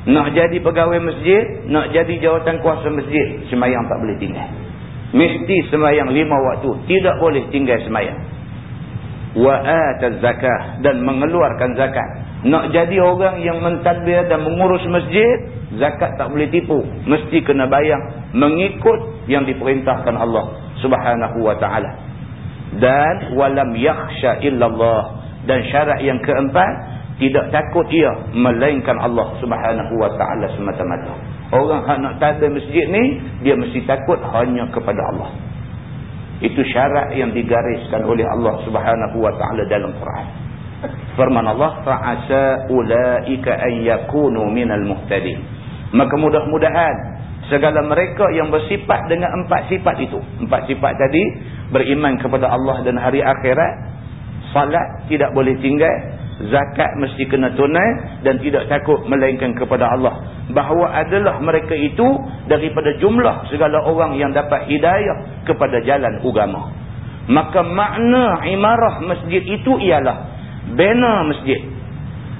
nak jadi pegawai masjid, nak jadi jawatan kuasa masjid, semayang tak boleh tinggal. Mesti semayang lima waktu, tidak boleh tinggal semayang. Wa'at zakah dan mengeluarkan zakat. Nak jadi orang yang mentadbir dan mengurus masjid, zakat tak boleh tipu. Mesti kena bayang mengikut yang diperintahkan Allah subhanahu wa ta'ala. Dan walam yakhsha illallah. Dan syarat yang keempat, tidak takut ia melainkan Allah Subhanahu wa taala semata-mata. Orang yang nak tada masjid ni dia mesti takut hanya kepada Allah. Itu syarat yang digariskan oleh Allah Subhanahu wa taala dalam Quran. Firman Allah fa'asa ulaika an yakunu minal muhtadin. Maka mudah-mudahan segala mereka yang bersifat dengan empat sifat itu. Empat sifat tadi beriman kepada Allah dan hari akhirat, salat tidak boleh tinggal, zakat mesti kena tunai dan tidak takut melainkan kepada Allah bahawa adalah mereka itu daripada jumlah segala orang yang dapat hidayah kepada jalan agama maka makna imarah masjid itu ialah bina masjid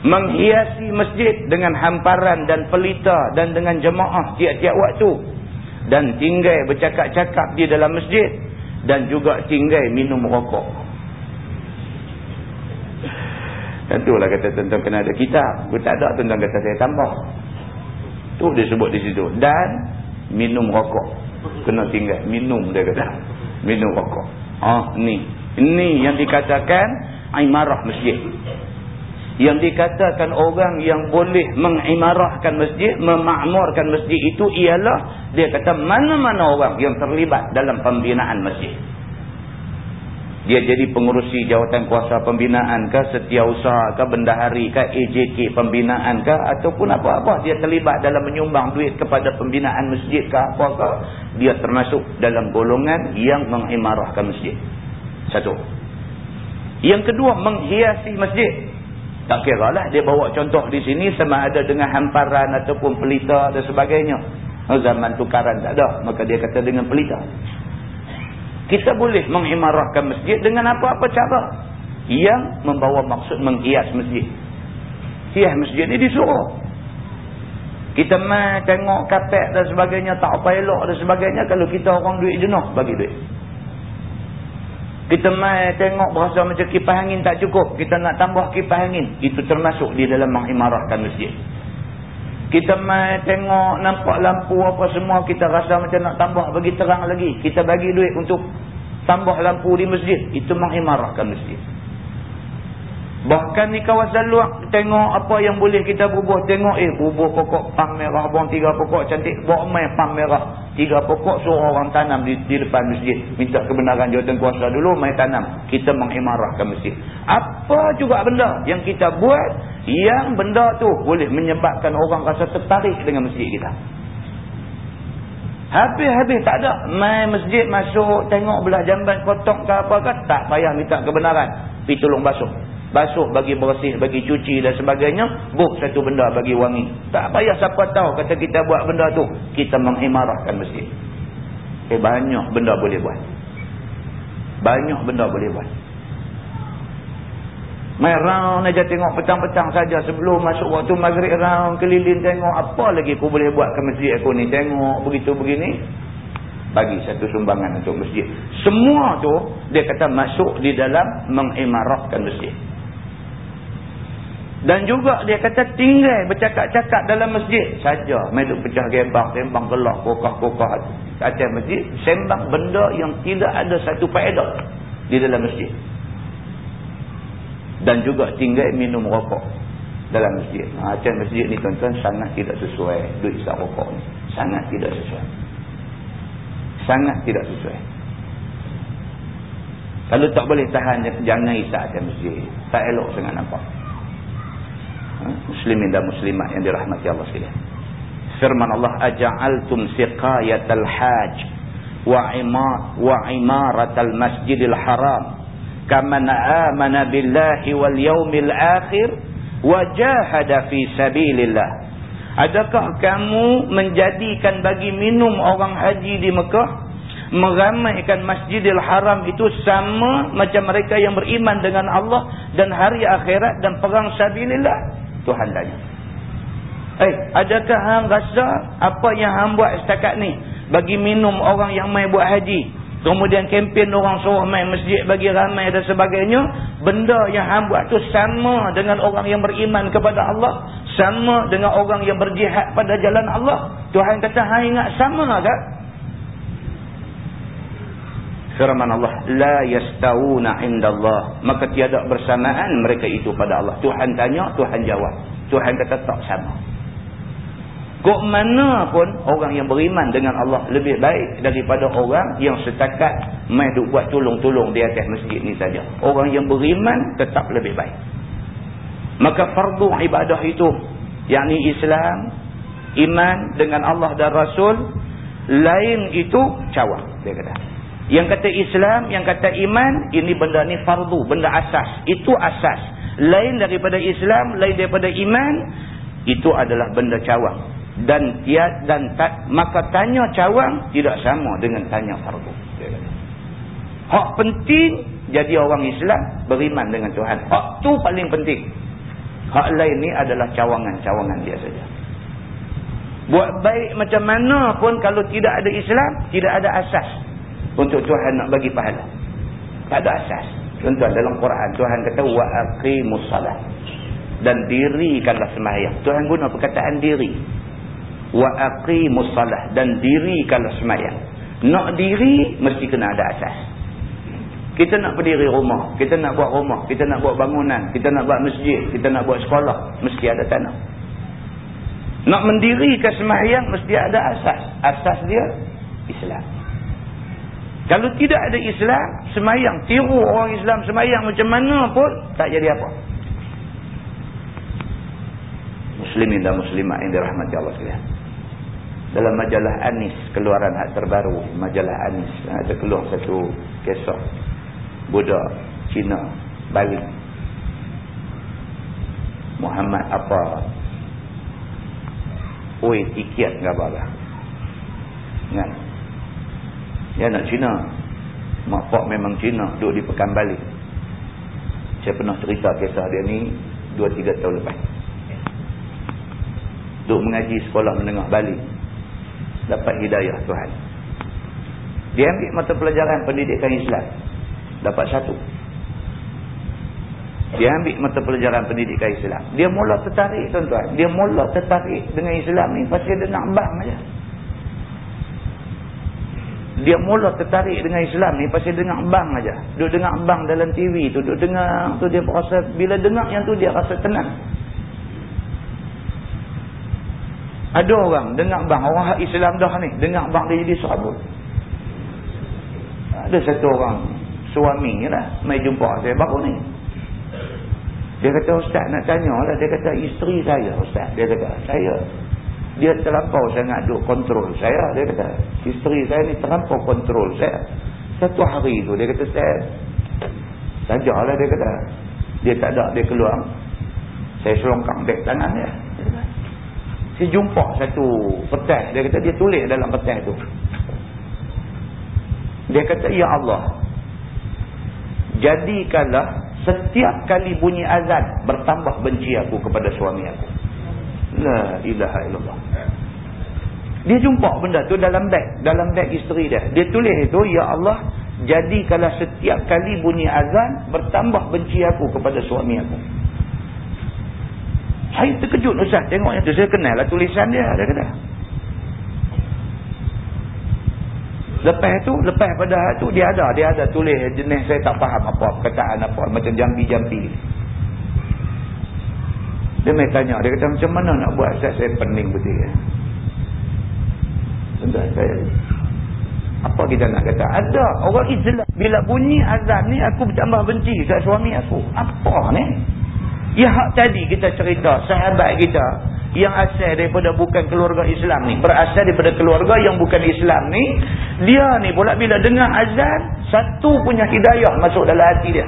menghiasi masjid dengan hamparan dan pelita dan dengan jemaah tiap-tiap waktu dan tinggal bercakap-cakap di dalam masjid dan juga tinggal minum rokok Tentulah kata tuan-tuan kena ada kitab. Kalau tak ada tuan-tuan kata saya tambah. Tu dia sebut di situ. Dan minum rokok. Kena tinggal. Minum dia kata. Minum rokok. Ah ni. Ini yang dikatakan imarah masjid. Yang dikatakan orang yang boleh mengimarahkan masjid, memakmurkan masjid itu ialah dia kata mana-mana orang yang terlibat dalam pembinaan masjid. dia jadi pengurusi jawatan kuasa pembinaan ke setiausaha ke bendahari ke AJK pembinaan ke ataupun apa-apa dia terlibat dalam menyumbang duit kepada pembinaan masjid ke apa-apa dia termasuk dalam golongan yang mengimarahkan masjid satu yang kedua menghiasi masjid tak kira lah dia bawa contoh di sini sama ada dengan hamparan ataupun pelita dan sebagainya zaman tukaran tak ada maka dia kata dengan pelita kita boleh mengimarahkan masjid dengan apa-apa cara yang membawa maksud menghias masjid. Hias masjid ni disuruh. Kita mai tengok kapek dan sebagainya, tak apa elok dan sebagainya. Kalau kita orang duit jenuh, bagi duit. Kita mai tengok berasa macam kipas angin tak cukup. Kita nak tambah kipas angin. Itu termasuk di dalam mengimarahkan masjid. Kita mai tengok nampak lampu apa semua kita rasa macam nak tambah bagi terang lagi. Kita bagi duit untuk tambah lampu di masjid. Itu mengimarahkan masjid. Bahkan di kawasan luar tengok apa yang boleh kita bubuh. Tengok eh bubuh pokok pang merah buang tiga pokok cantik. Bawa main pang merah. Tiga pokok suruh orang tanam di, di depan masjid. Minta kebenaran jawatan kuasa dulu main tanam. Kita mengimarahkan masjid. Apa juga benda yang kita buat. Yang benda tu boleh menyebabkan orang rasa tertarik dengan masjid kita. Habis-habis tak ada. Main masjid masuk tengok belah jamban kotok ke apa ke. Tak payah minta kebenaran. Pergi tolong basuh basuh bagi bersih, bagi cuci dan sebagainya, buh satu benda bagi wangi. Tak payah siapa tahu kata kita buat benda tu, kita mengimarahkan masjid. Eh banyak benda boleh buat. Banyak benda boleh buat. Main round aja tengok petang-petang saja sebelum masuk waktu maghrib round keliling tengok apa lagi aku boleh buat ke masjid aku ni. Tengok begitu begini. Bagi satu sumbangan untuk masjid. Semua tu dia kata masuk di dalam mengimarahkan masjid. Dan juga dia kata tinggal bercakap-cakap dalam masjid saja. Meduk pecah gebang, sembang gelak, kokah-kokah atas masjid. Sembang benda yang tidak ada satu faedah di dalam masjid. Dan juga tinggal minum rokok dalam masjid. Ha, atas masjid ni tuan-tuan sangat tidak sesuai duit isap rokok ni. Sangat tidak sesuai. Sangat tidak sesuai. Kalau tak boleh tahan, jangan isap atas masjid. Tak elok sangat nampak muslimin dan muslimat yang dirahmati Allah sekalian. Firman Allah aja'altum siqayatal hajj wa imar wa imaratal masjidil haram kaman amana billahi wal yawmil akhir wa jahada fi sabilillah. Adakah kamu menjadikan bagi minum orang haji di Mekah meramaikan Masjidil Haram itu sama macam mereka yang beriman dengan Allah dan hari akhirat dan perang sabilillah? Tuhan tanya. Eh, adakah hang rasa apa yang hang buat setakat ni bagi minum orang yang mai buat haji? Kemudian kempen orang suruh mai masjid bagi ramai dan sebagainya. Benda yang hang buat tu sama dengan orang yang beriman kepada Allah. Sama dengan orang yang berjihad pada jalan Allah. Tuhan kata, hang ingat sama tak? Firman Allah, La yastawuna indallah. Maka tiada bersamaan mereka itu pada Allah. Tuhan tanya, Tuhan jawab. Tuhan kata tak sama. Kok mana pun orang yang beriman dengan Allah lebih baik daripada orang yang setakat main duk buat tolong-tolong di atas masjid ni saja. Orang yang beriman tetap lebih baik. Maka fardu ibadah itu, yakni Islam, iman dengan Allah dan Rasul, lain itu cawang. Dia kata. Yang kata Islam, yang kata iman, ini benda ni fardu, benda asas. Itu asas lain daripada Islam, lain daripada iman, itu adalah benda cawang. Dan tiad dan tak, maka tanya cawang tidak sama dengan tanya fardu. Hak penting jadi orang Islam beriman dengan Tuhan. Hak tu paling penting. Hak lain ni adalah cawangan-cawangan dia saja. Buat baik macam mana pun kalau tidak ada Islam, tidak ada asas untuk Tuhan nak bagi pahala. Tak ada asas. Tuan-tuan dalam Quran Tuhan kata wa aqimus salat dan dirikanlah sembahyang. Tuhan guna perkataan diri. Wa aqimus salat dan dirikanlah sembahyang. Nak diri mesti kena ada asas. Kita nak berdiri rumah, kita nak buat rumah, kita nak buat bangunan, kita nak buat masjid, kita nak buat sekolah, mesti ada tanah. Nak mendirikan sembahyang mesti ada asas. Asas dia Islam. Kalau tidak ada Islam, semayang. Tiru orang Islam semayang macam mana pun, tak jadi apa. Muslimin dan muslimat yang dirahmati Allah sekalian. Dalam majalah Anis, keluaran hak terbaru, majalah Anis, ada keluar satu kisah. Budak Cina, Bali. Muhammad apa? Oi, tikiat ke apa-apa. Ingat? Dia anak Cina. Mak Pak memang Cina. Duduk di Pekan Bali. Saya pernah cerita kisah dia ni 2-3 tahun lepas. Duduk mengaji sekolah menengah Bali. Dapat hidayah Tuhan. Dia ambil mata pelajaran pendidikan Islam. Dapat satu. Dia ambil mata pelajaran pendidikan Islam. Dia mula tertarik tuan-tuan. Dia mula tertarik dengan Islam ni. Pasal dia nak bang aja dia mula tertarik dengan Islam ni pasal dengar bang aja. Duk dengar bang dalam TV tu, duk dengar tu dia rasa bila dengar yang tu dia rasa tenang. Ada orang dengar bang orang Islam dah ni, dengar bang dia jadi sahabat. Ada satu orang suami lah mai jumpa saya baru ni. Dia kata ustaz nak tanya lah, dia kata isteri saya ustaz. Dia kata saya dia terlampau sangat duk kontrol saya dia kata isteri saya ni terlampau kontrol saya. Satu hari tu dia kata saya sajalah dia kata. Dia tak ada dia keluar. Saya selongkang beg tangan dia. Saya jumpa satu petai dia kata dia tulis dalam petai tu. Dia kata ya Allah jadikanlah setiap kali bunyi azan bertambah benci aku kepada suami aku La ilaha illallah. Dia jumpa benda tu dalam beg. Dalam beg isteri dia. Dia tulis itu, Ya Allah, jadikanlah setiap kali bunyi azan, bertambah benci aku kepada suami aku. Saya terkejut Ustaz. Tengoknya tu, saya kenal lah tulisan dia. Dia kata. Lepas tu, lepas pada tu, dia ada. Dia ada tulis jenis saya tak faham apa, perkataan apa. Macam jambi-jambi. Dia mai tanya, dia kata macam mana nak buat saya saya pening betul ya. Tentang saya. Apa kita nak kata? Ada orang Islam bila bunyi azan ni aku bertambah benci kat suami aku. Apa ni? Ya hak tadi kita cerita sahabat kita yang asal daripada bukan keluarga Islam ni, berasal daripada keluarga yang bukan Islam ni, dia ni pula bila dengar azan, satu punya hidayah masuk dalam hati dia.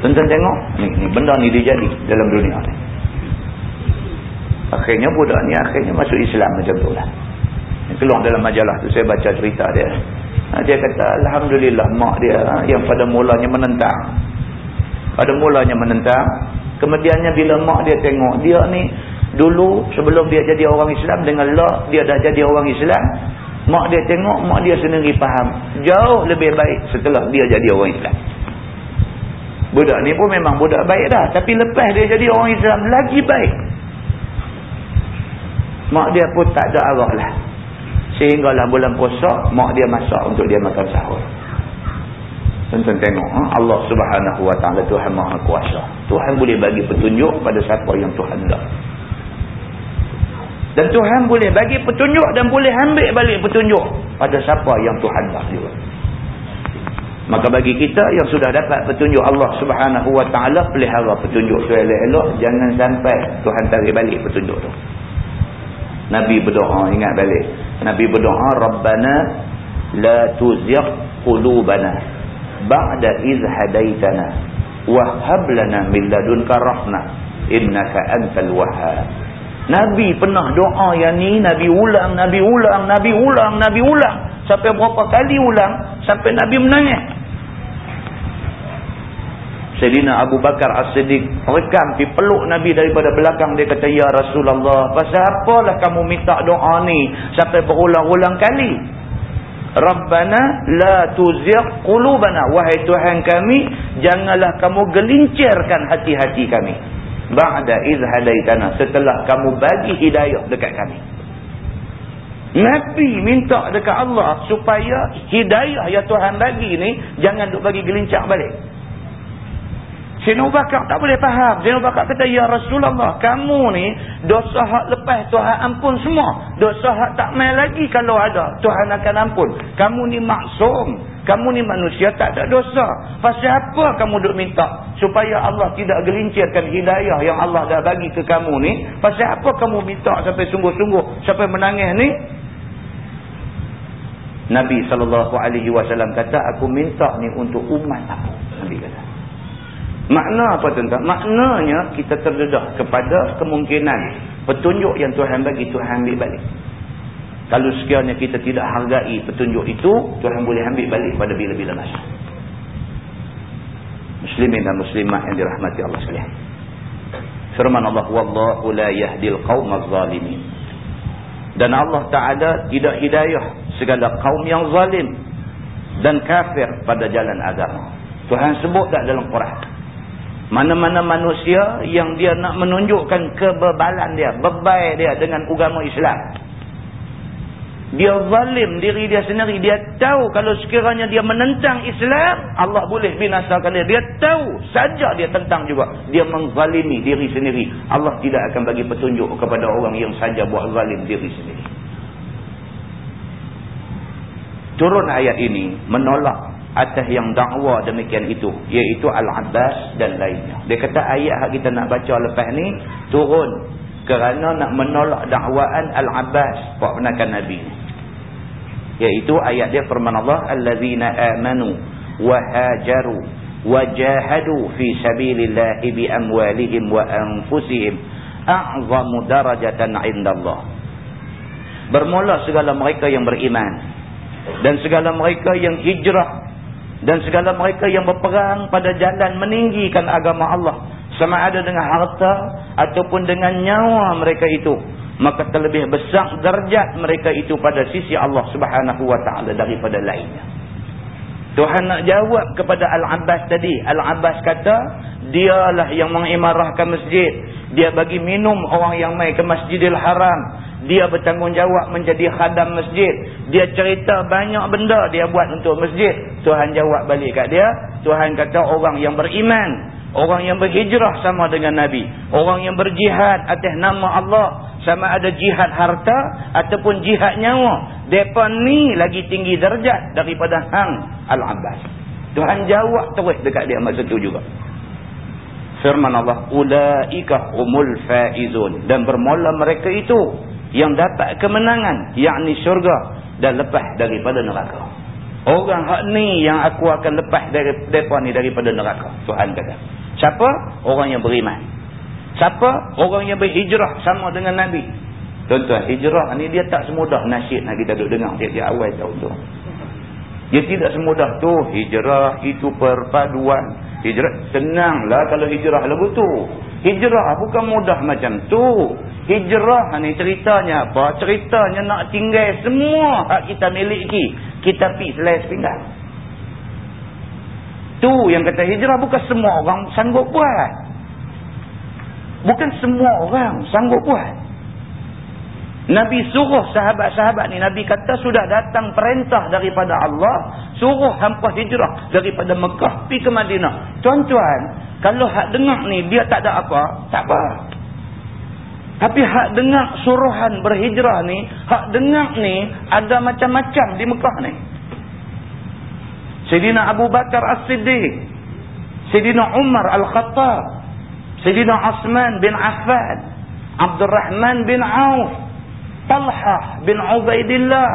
Tuan-tuan tengok, ni, ni benda ni dia jadi dalam dunia ni. Akhirnya budak ni akhirnya masuk Islam macam tu lah. Keluar dalam majalah tu saya baca cerita dia. Ha, dia kata Alhamdulillah mak dia yang pada mulanya menentang. Pada mulanya menentang. Kemudiannya bila mak dia tengok dia ni dulu sebelum dia jadi orang Islam dengan lah dia dah jadi orang Islam. Mak dia tengok mak dia sendiri faham. Jauh lebih baik setelah dia jadi orang Islam. Budak ni pun memang budak baik dah. Tapi lepas dia jadi orang Islam, lagi baik. Mak dia pun tak ada arah lah. Sehinggalah bulan puasa, mak dia masak untuk dia makan sahur. Tonton tengok. Ha? Allah subhanahu wa ta'ala Tuhan maha kuasa. Tuhan boleh bagi petunjuk pada siapa yang Tuhan dah. Dan Tuhan boleh bagi petunjuk dan boleh ambil balik petunjuk pada siapa yang Tuhan dah juga. Maka bagi kita yang sudah dapat petunjuk Allah subhanahu wa ta'ala, pelihara petunjuk tu elok-elok, jangan sampai Tuhan tarik balik petunjuk tu. Nabi berdoa, ingat balik. Nabi berdoa, Rabbana la tuziq qulubana ba'da iz hadaitana wahhab lana min ladunka rahmah innaka antal wahhab. Nabi pernah doa yang ni, Nabi ulang, Nabi ulang, Nabi ulang, Nabi ulang. Sampai berapa kali ulang, sampai Nabi menangis. Sayyidina Abu Bakar As-Siddiq rekam di peluk Nabi daripada belakang. Dia kata ya Rasulullah pasal apalah kamu minta doa ni sampai berulang-ulang kali? Rabbana la tuzigh qulubana. Wahai Tuhan kami janganlah kamu gelincirkan hati-hati kami. Ba'da iz hadaitana setelah kamu bagi hidayah dekat kami. Nabi minta dekat Allah supaya hidayah yang Tuhan bagi ni jangan duk bagi gelincir balik Sayyidina Bakar tak boleh faham. Sayyidina Bakar kata, Ya Rasulullah, kamu ni dosa hak lepas Tuhan ampun semua. Dosa hak tak main lagi kalau ada. Tuhan akan ampun. Kamu ni maksum. Kamu ni manusia tak ada dosa. Pasal apa kamu duk minta? Supaya Allah tidak gelincirkan hidayah yang Allah dah bagi ke kamu ni. Pasal apa kamu minta sampai sungguh-sungguh? Sampai menangis ni? Nabi SAW kata, aku minta ni untuk umat aku. Nabi kata. Makna apa tuan-tuan? Maknanya kita terdedah kepada kemungkinan petunjuk yang Tuhan bagi Tuhan ambil balik. Kalau sekiranya kita tidak hargai petunjuk itu, Tuhan boleh ambil balik pada bila-bila masa. Muslimin dan muslimat yang dirahmati Allah sekalian. Firman Allah, Wallahu la yahdil qawmaz zalimin. Dan Allah Ta'ala tidak hidayah segala kaum yang zalim dan kafir pada jalan agama. Tuhan sebut tak dalam Quran. Mana-mana manusia yang dia nak menunjukkan kebebalan dia, bebal dia dengan agama Islam. Dia zalim diri dia sendiri. Dia tahu kalau sekiranya dia menentang Islam, Allah boleh binasakan dia. Dia tahu saja dia tentang juga. Dia menzalimi diri sendiri. Allah tidak akan bagi petunjuk kepada orang yang saja buat zalim diri sendiri. Turun ayat ini menolak atas yang dakwa demikian itu iaitu Al-Abbas dan lainnya. Dia kata ayat yang kita nak baca lepas ni turun kerana nak menolak dakwaan Al-Abbas buat penakan Nabi. Iaitu ayat dia firman Allah allazina amanu wa hajaru wa jahadu fi sabilillahi bi amwalihim wa anfusihim a'zamu darajatan indallah. Bermula segala mereka yang beriman dan segala mereka yang hijrah dan segala mereka yang berperang pada jalan meninggikan agama Allah. Sama ada dengan harta ataupun dengan nyawa mereka itu. Maka terlebih besar derajat mereka itu pada sisi Allah Subhanahu wa taala daripada lainnya. Tuhan nak jawab kepada Al-Abbas tadi. Al-Abbas kata dialah yang mengimarahkan masjid. Dia bagi minum orang yang mai ke Masjidil Haram dia bertanggungjawab menjadi khadam masjid. Dia cerita banyak benda dia buat untuk masjid. Tuhan jawab balik kat dia. Tuhan kata orang yang beriman orang yang berhijrah sama dengan Nabi orang yang berjihad atas nama Allah sama ada jihad harta ataupun jihad nyawa. Mereka ni lagi tinggi darjat daripada Hang Al-Abbas. Tuhan jawab terus dekat dia masa tu juga. Firman Allah ulaika humul faizun. Dan bermula mereka itu yang dapat kemenangan yakni syurga dan lepas daripada neraka. Orang hak ni yang aku akan lepas dari mereka ni daripada neraka Tuhan kata. Siapa? orang yang beriman. Siapa? orang yang berhijrah sama dengan Nabi. Tuan-tuan hijrah ni dia tak semudah nasyid nak kita duduk dengar tiap-tiap awal tahun tu. Dia tidak semudah tu hijrah itu perpaduan hijrah senanglah kalau hijrah lagu tu hijrah bukan mudah macam tu Hijrah ni ceritanya apa? Ceritanya nak tinggal semua hak kita miliki. Kita pergi selai sepinggan. Tu yang kata hijrah bukan semua orang sanggup buat. Bukan semua orang sanggup buat. Nabi suruh sahabat-sahabat ni. Nabi kata sudah datang perintah daripada Allah. Suruh hampa hijrah daripada Mekah pergi ke Madinah. Tuan-tuan, kalau hak dengar ni dia tak ada apa, tak apa. Tapi hak dengar suruhan berhijrah ni, hak dengar ni ada macam-macam di Mekah ni. Sayyidina Abu Bakar As-Siddiq, Sayyidina Umar Al-Khattab, Sayyidina Osman bin Affan, Abdul Rahman bin Auf, Talha bin Ubaidillah.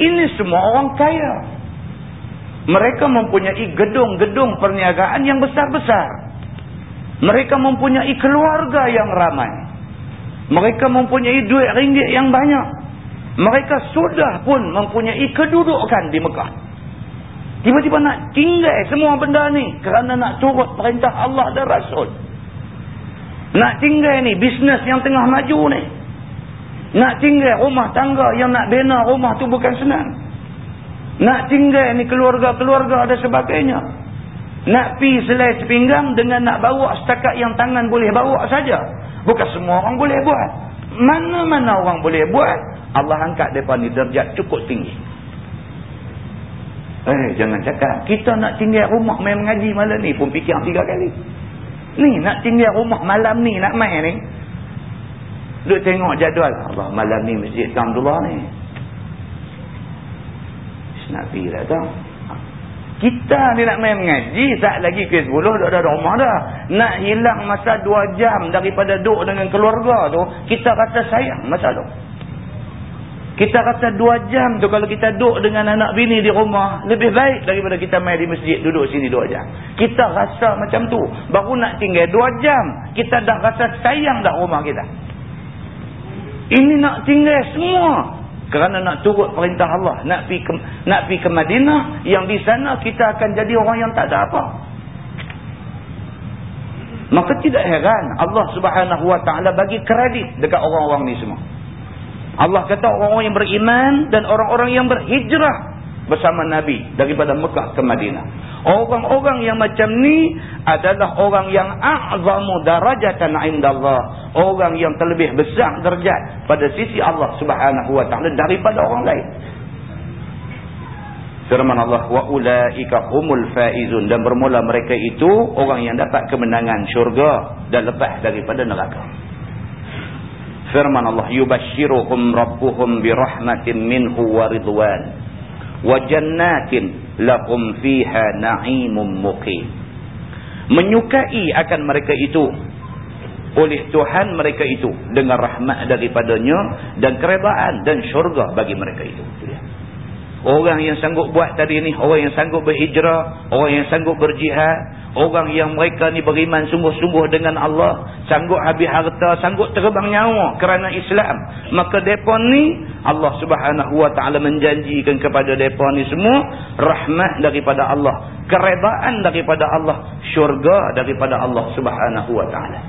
Ini semua orang kaya. Mereka mempunyai gedung-gedung perniagaan yang besar-besar. Mereka mempunyai keluarga yang ramai. Mereka mempunyai duit ringgit yang banyak. Mereka sudah pun mempunyai kedudukan di Mekah. Tiba-tiba nak tinggal semua benda ni kerana nak turut perintah Allah dan Rasul. Nak tinggal ni bisnes yang tengah maju ni. Nak tinggal rumah tangga yang nak bina rumah tu bukan senang. Nak tinggal ni keluarga-keluarga ada sebagainya. Nak pi selai sepinggang dengan nak bawa setakat yang tangan boleh bawa saja. Bukan semua orang boleh buat. Mana-mana orang boleh buat. Allah angkat mereka ni derjat cukup tinggi. Eh, jangan cakap. Kita nak tinggal rumah main mengaji malam ni pun fikir tiga kali. Ni nak tinggal rumah malam ni nak main ni. Duk tengok jadual. Allah malam ni masjid Alhamdulillah ni. Pergi lah tau. Kita ni nak main mengaji. Saat lagi ke 10 dah ada rumah dah. Nak hilang masa 2 jam daripada duduk dengan keluarga tu. Kita rasa sayang masa tu. Kita rasa 2 jam tu kalau kita duduk dengan anak bini di rumah. Lebih baik daripada kita main di masjid duduk sini 2 jam. Kita rasa macam tu. Baru nak tinggal 2 jam. Kita dah rasa sayang dah rumah kita. Ini nak tinggal semua. Kerana nak turut perintah Allah. Nak ke, nak pergi ke Madinah. Yang di sana kita akan jadi orang yang tak ada apa. Maka tidak heran. Allah subhanahu wa ta'ala bagi kredit dekat orang-orang ni semua. Allah kata orang-orang yang beriman dan orang-orang yang berhijrah bersama Nabi daripada Mekah ke Madinah. Orang-orang yang macam ni adalah orang yang a'zamu darajatan indallah. Orang yang terlebih besar derajat pada sisi Allah Subhanahu wa taala daripada orang lain. Firman Allah wa ulaika humul faizun dan bermula mereka itu orang yang dapat kemenangan syurga dan lepas daripada neraka. Firman Allah yubashshiruhum rabbuhum birahmatin minhu wa ridwan jannatin lahum fiha na'imun muqim. Menyukai akan mereka itu. Oleh Tuhan mereka itu. Dengan rahmat daripadanya dan keredaan dan syurga bagi mereka itu. Orang yang sanggup buat tadi ni orang yang sanggup berhijrah orang yang sanggup berjihad Orang yang mereka ni beriman sungguh-sungguh dengan Allah. Sanggup habis harta, sanggup terbang nyawa kerana Islam. Maka mereka ni Allah subhanahu wa ta'ala menjanjikan kepada mereka ni semua. Rahmat daripada Allah. Keredaan daripada Allah. Syurga daripada Allah subhanahu wa ta'ala.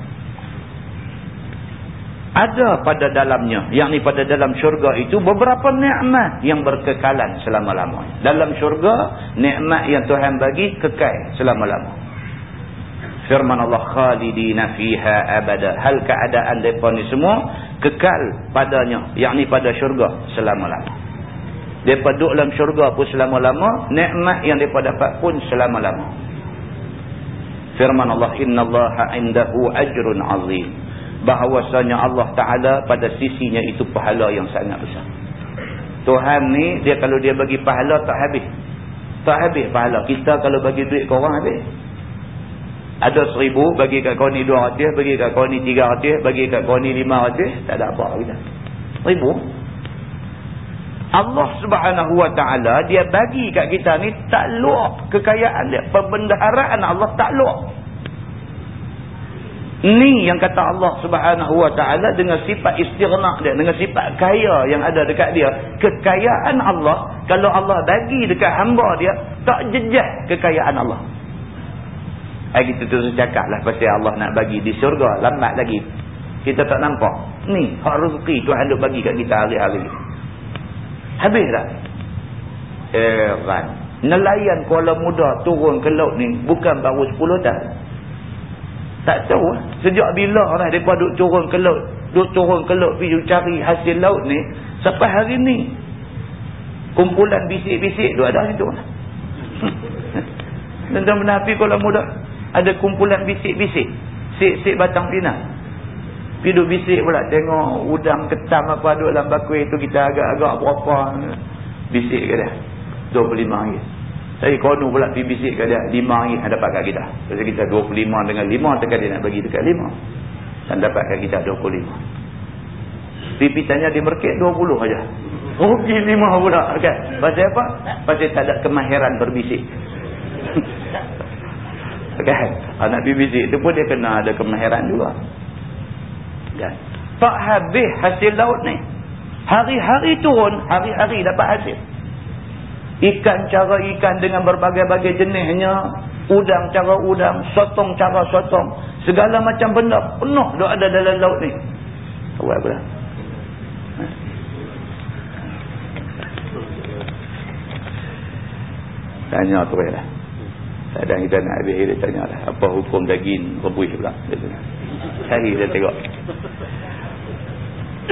Ada pada dalamnya, yang ni pada dalam syurga itu beberapa nikmat yang berkekalan selama-lamanya. Dalam syurga, nikmat yang Tuhan bagi kekal selama-lamanya firman Allah khalidina fiha abada. Hal keadaan depa ni semua kekal padanya yakni pada syurga selama-lama. Depa duduk dalam syurga pun selama-lama nikmat yang depa dapat pun selama-lama. Firman Allah innallaha indahu ajrun azim. Bahawasanya Allah taala pada sisinya itu pahala yang sangat besar. Tuhan ni dia kalau dia bagi pahala tak habis. Tak habis pahala. Kita kalau bagi duit ke orang habis ada seribu, bagi kat kau ni dua ratus, bagi kat kau ni tiga ratus, bagi kat kau ni lima ratus, tak ada apa kita. Seribu. Allah subhanahu wa ta'ala, dia bagi kat kita ni tak luar kekayaan dia. Perbendaharaan Allah tak luar. Ni yang kata Allah subhanahu wa ta'ala dengan sifat istirnak dia, dengan sifat kaya yang ada dekat dia. Kekayaan Allah, kalau Allah bagi dekat hamba dia, tak jejah kekayaan Allah. Hari kita terus cakap lah pasal Allah nak bagi di syurga. Lambat lagi. Kita tak nampak. Ni, hak rezeki Tuhan duk bagi kat kita hari-hari. Habis tak? Heran. Nelayan Kuala Muda turun ke laut ni bukan baru 10 tahun. Tak tahu lah. Sejak bila lah mereka duk turun ke laut. Duk turun ke laut pergi cari hasil laut ni. Sampai hari ni. Kumpulan bisik-bisik tu ada situ lah. Tentang menafi Kuala Muda ada kumpulan bisik-bisik. Sik-sik batang pinang. Hidup bisik pula. Tengok udang ketam apa ada dalam bakui itu kita agak-agak berapa bisik ke dia. 25 ringgit saya kono pula pergi bisik ke dia. 5 ringgit dapat kat kita. Jadi kita 25 dengan 5 tekan dia nak bagi dekat 5 dan dapat kat kita 25 pipi tanya di merkit 20 aja rugi 5 pula kan? Pasal apa? Pasal tak ada kemahiran berbisik kan? Anak BBC tu pun dia kena ada kemahiran juga. Kan? Tak habis hasil laut ni. Hari-hari turun hari-hari dapat hasil. Ikan cara ikan dengan berbagai-bagai jenisnya. Udang cara udang sotong cara sotong. Segala macam benda penuh dia ada dalam laut ni. Awal pula tanya tu lah Kadang kita nak habis dia tanya lah. Apa hukum daging rebus pula. Cari dia tengok.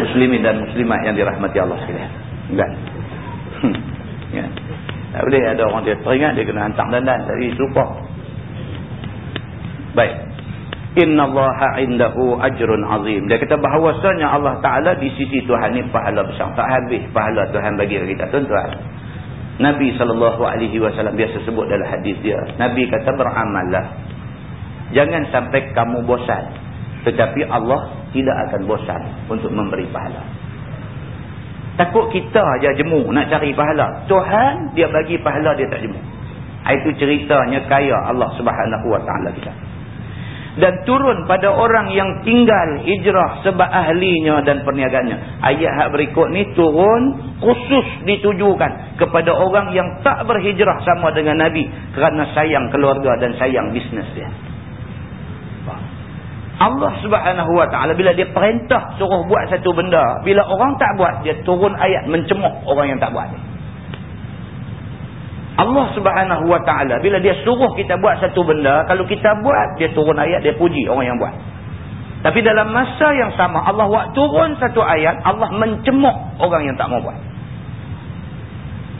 Muslimin dan muslimat yang dirahmati Allah sekalian. Kan? Hmm. Ya. Tak boleh ada orang dia teringat dia kena hantar dandan. Tadi lupa. Baik. Inna Allah indahu ajrun azim. Dia kata bahawasanya Allah Ta'ala di sisi Tuhan ni pahala besar. Tak habis pahala Tuhan bagi kita. Tuan-tuan. Nabi SAW biasa sebut dalam hadis dia. Nabi kata beramallah. Jangan sampai kamu bosan. Tetapi Allah tidak akan bosan untuk memberi pahala. Takut kita aja jemu nak cari pahala. Tuhan dia bagi pahala dia tak jemu. Itu ceritanya kaya Allah Subhanahu Wa Taala kita dan turun pada orang yang tinggal hijrah sebab ahlinya dan perniagaannya. Ayat hak berikut ni turun khusus ditujukan kepada orang yang tak berhijrah sama dengan Nabi kerana sayang keluarga dan sayang bisnes dia. Allah subhanahu wa ta'ala bila dia perintah suruh buat satu benda, bila orang tak buat, dia turun ayat mencemuk orang yang tak buat ni. Allah subhanahu wa ta'ala bila dia suruh kita buat satu benda kalau kita buat dia turun ayat dia puji orang yang buat tapi dalam masa yang sama Allah buat turun satu ayat Allah mencemuk orang yang tak mau buat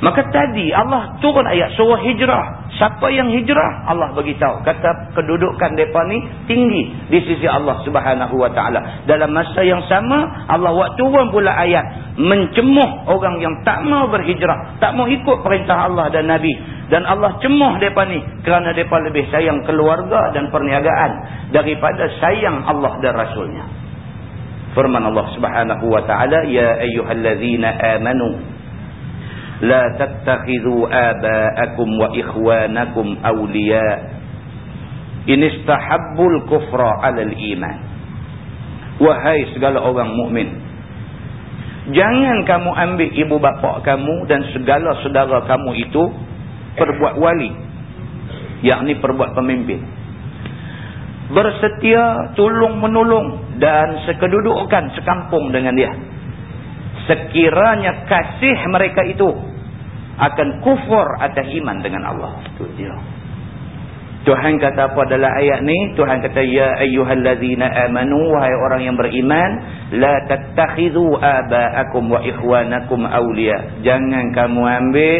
Maka tadi Allah turun ayat suruh hijrah. Siapa yang hijrah? Allah beritahu. Kata kedudukan mereka ni tinggi di sisi Allah subhanahu wa ta'ala. Dalam masa yang sama, Allah buat turun pula ayat. Mencemuh orang yang tak mau berhijrah. Tak mau ikut perintah Allah dan Nabi. Dan Allah cemuh mereka ni. Kerana mereka lebih sayang keluarga dan perniagaan. Daripada sayang Allah dan Rasulnya. Firman Allah subhanahu wa ta'ala. Ya ayyuhallazina amanu. لا تتخذوا آباءكم وإخوانكم أولياء إن استحبوا الكفر على الإيمان Wahai segala orang mukmin, Jangan kamu ambil ibu bapa kamu dan segala saudara kamu itu perbuat wali. Yakni perbuat pemimpin. Bersetia, tolong menolong dan sekedudukan sekampung dengan dia. Sekiranya kasih mereka itu akan kufur atas iman dengan Allah. Itu dia. Tuhan kata apa dalam ayat ni? Tuhan kata ya ayyuhallazina amanu wahai orang yang beriman la tattakhidhu aba'akum wa ikhwanakum awliya. Jangan kamu ambil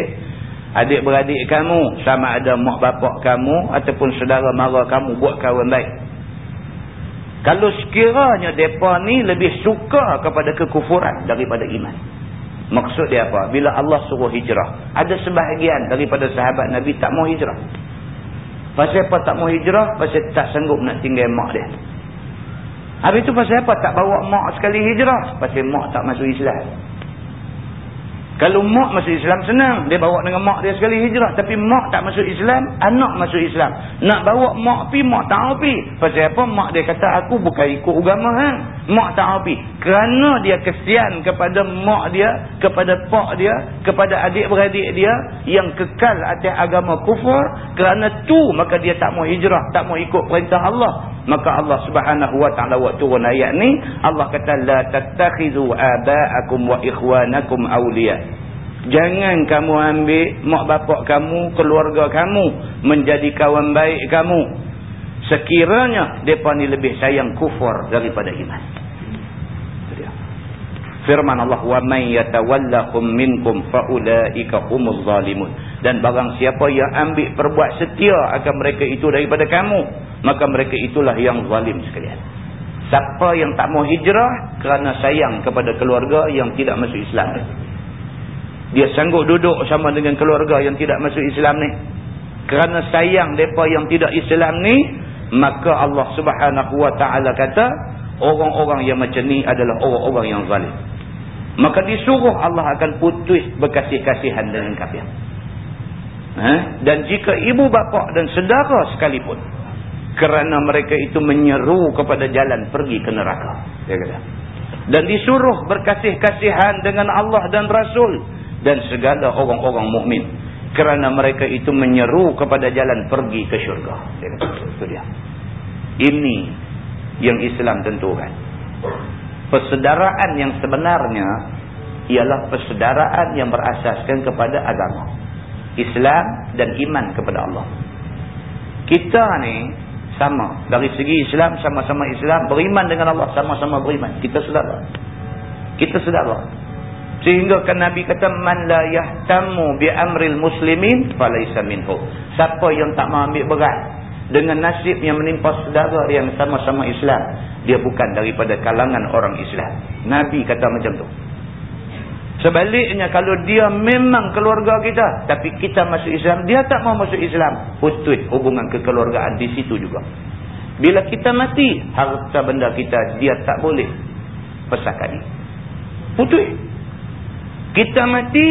adik-beradik kamu sama ada mak bapak kamu ataupun saudara mara kamu buat kawan baik. Kalau sekiranya mereka ni lebih suka kepada kekufuran daripada iman. Maksud dia apa? Bila Allah suruh hijrah. Ada sebahagian daripada sahabat Nabi tak mau hijrah. Pasal apa tak mau hijrah? Pasal tak sanggup nak tinggal mak dia. Habis itu pasal apa tak bawa mak sekali hijrah? Pasal mak tak masuk Islam. Kalau mak masuk Islam senang. Dia bawa dengan mak dia sekali hijrah. Tapi mak tak masuk Islam, anak masuk Islam. Nak bawa mak pi, mak tak pi. Pasal apa? Mak dia kata aku bukan ikut agama. Ha? Mak tak pi. Kerana dia kesian kepada mak dia, kepada pak dia, kepada adik-beradik dia yang kekal atas agama kufur. Kerana tu maka dia tak mau hijrah, tak mau ikut perintah Allah. Maka Allah subhanahu wa ta'ala buat turun ayat ni. Allah kata, La tattakhizu aba'akum wa ikhwanakum awliya. Jangan kamu ambil mak bapak kamu, keluarga kamu. Menjadi kawan baik kamu. Sekiranya mereka ni lebih sayang kufur daripada iman. Firman Allah wa man yatawallahum minkum faulaika humuz zalimun. Dan barang siapa yang ambil perbuat setia akan mereka itu daripada kamu maka mereka itulah yang zalim sekalian. Siapa yang tak mau hijrah kerana sayang kepada keluarga yang tidak masuk Islam dia sanggup duduk sama dengan keluarga yang tidak masuk Islam ni? Kerana sayang mereka yang tidak Islam ni maka Allah subhanahu wa ta'ala kata orang-orang yang macam ni adalah orang-orang yang zalim maka disuruh Allah akan putus berkasih-kasihan dengan kafir. Ha? Dan jika ibu bapa dan saudara sekalipun kerana mereka itu menyeru kepada jalan pergi ke neraka. Dia kata. Dan disuruh berkasih-kasihan dengan Allah dan Rasul dan segala orang-orang mukmin kerana mereka itu menyeru kepada jalan pergi ke syurga. Itu dia. Ini yang Islam tentukan persederaan yang sebenarnya ialah persederaan yang berasaskan kepada agama. Islam dan iman kepada Allah. Kita ni sama. Dari segi Islam, sama-sama Islam. Beriman dengan Allah, sama-sama beriman. Kita saudara. Kita saudara. Sehingga kan Nabi kata, Man la yahtamu bi amril muslimin, falaysa minhu. Siapa yang tak mau ambil berat dengan nasib yang menimpa saudara yang sama-sama Islam dia bukan daripada kalangan orang Islam. Nabi kata macam tu. Sebaliknya kalau dia memang keluarga kita tapi kita masuk Islam dia tak mau masuk Islam. Putus hubungan kekeluargaan di situ juga. Bila kita mati harta benda kita dia tak boleh pesakani putus kita mati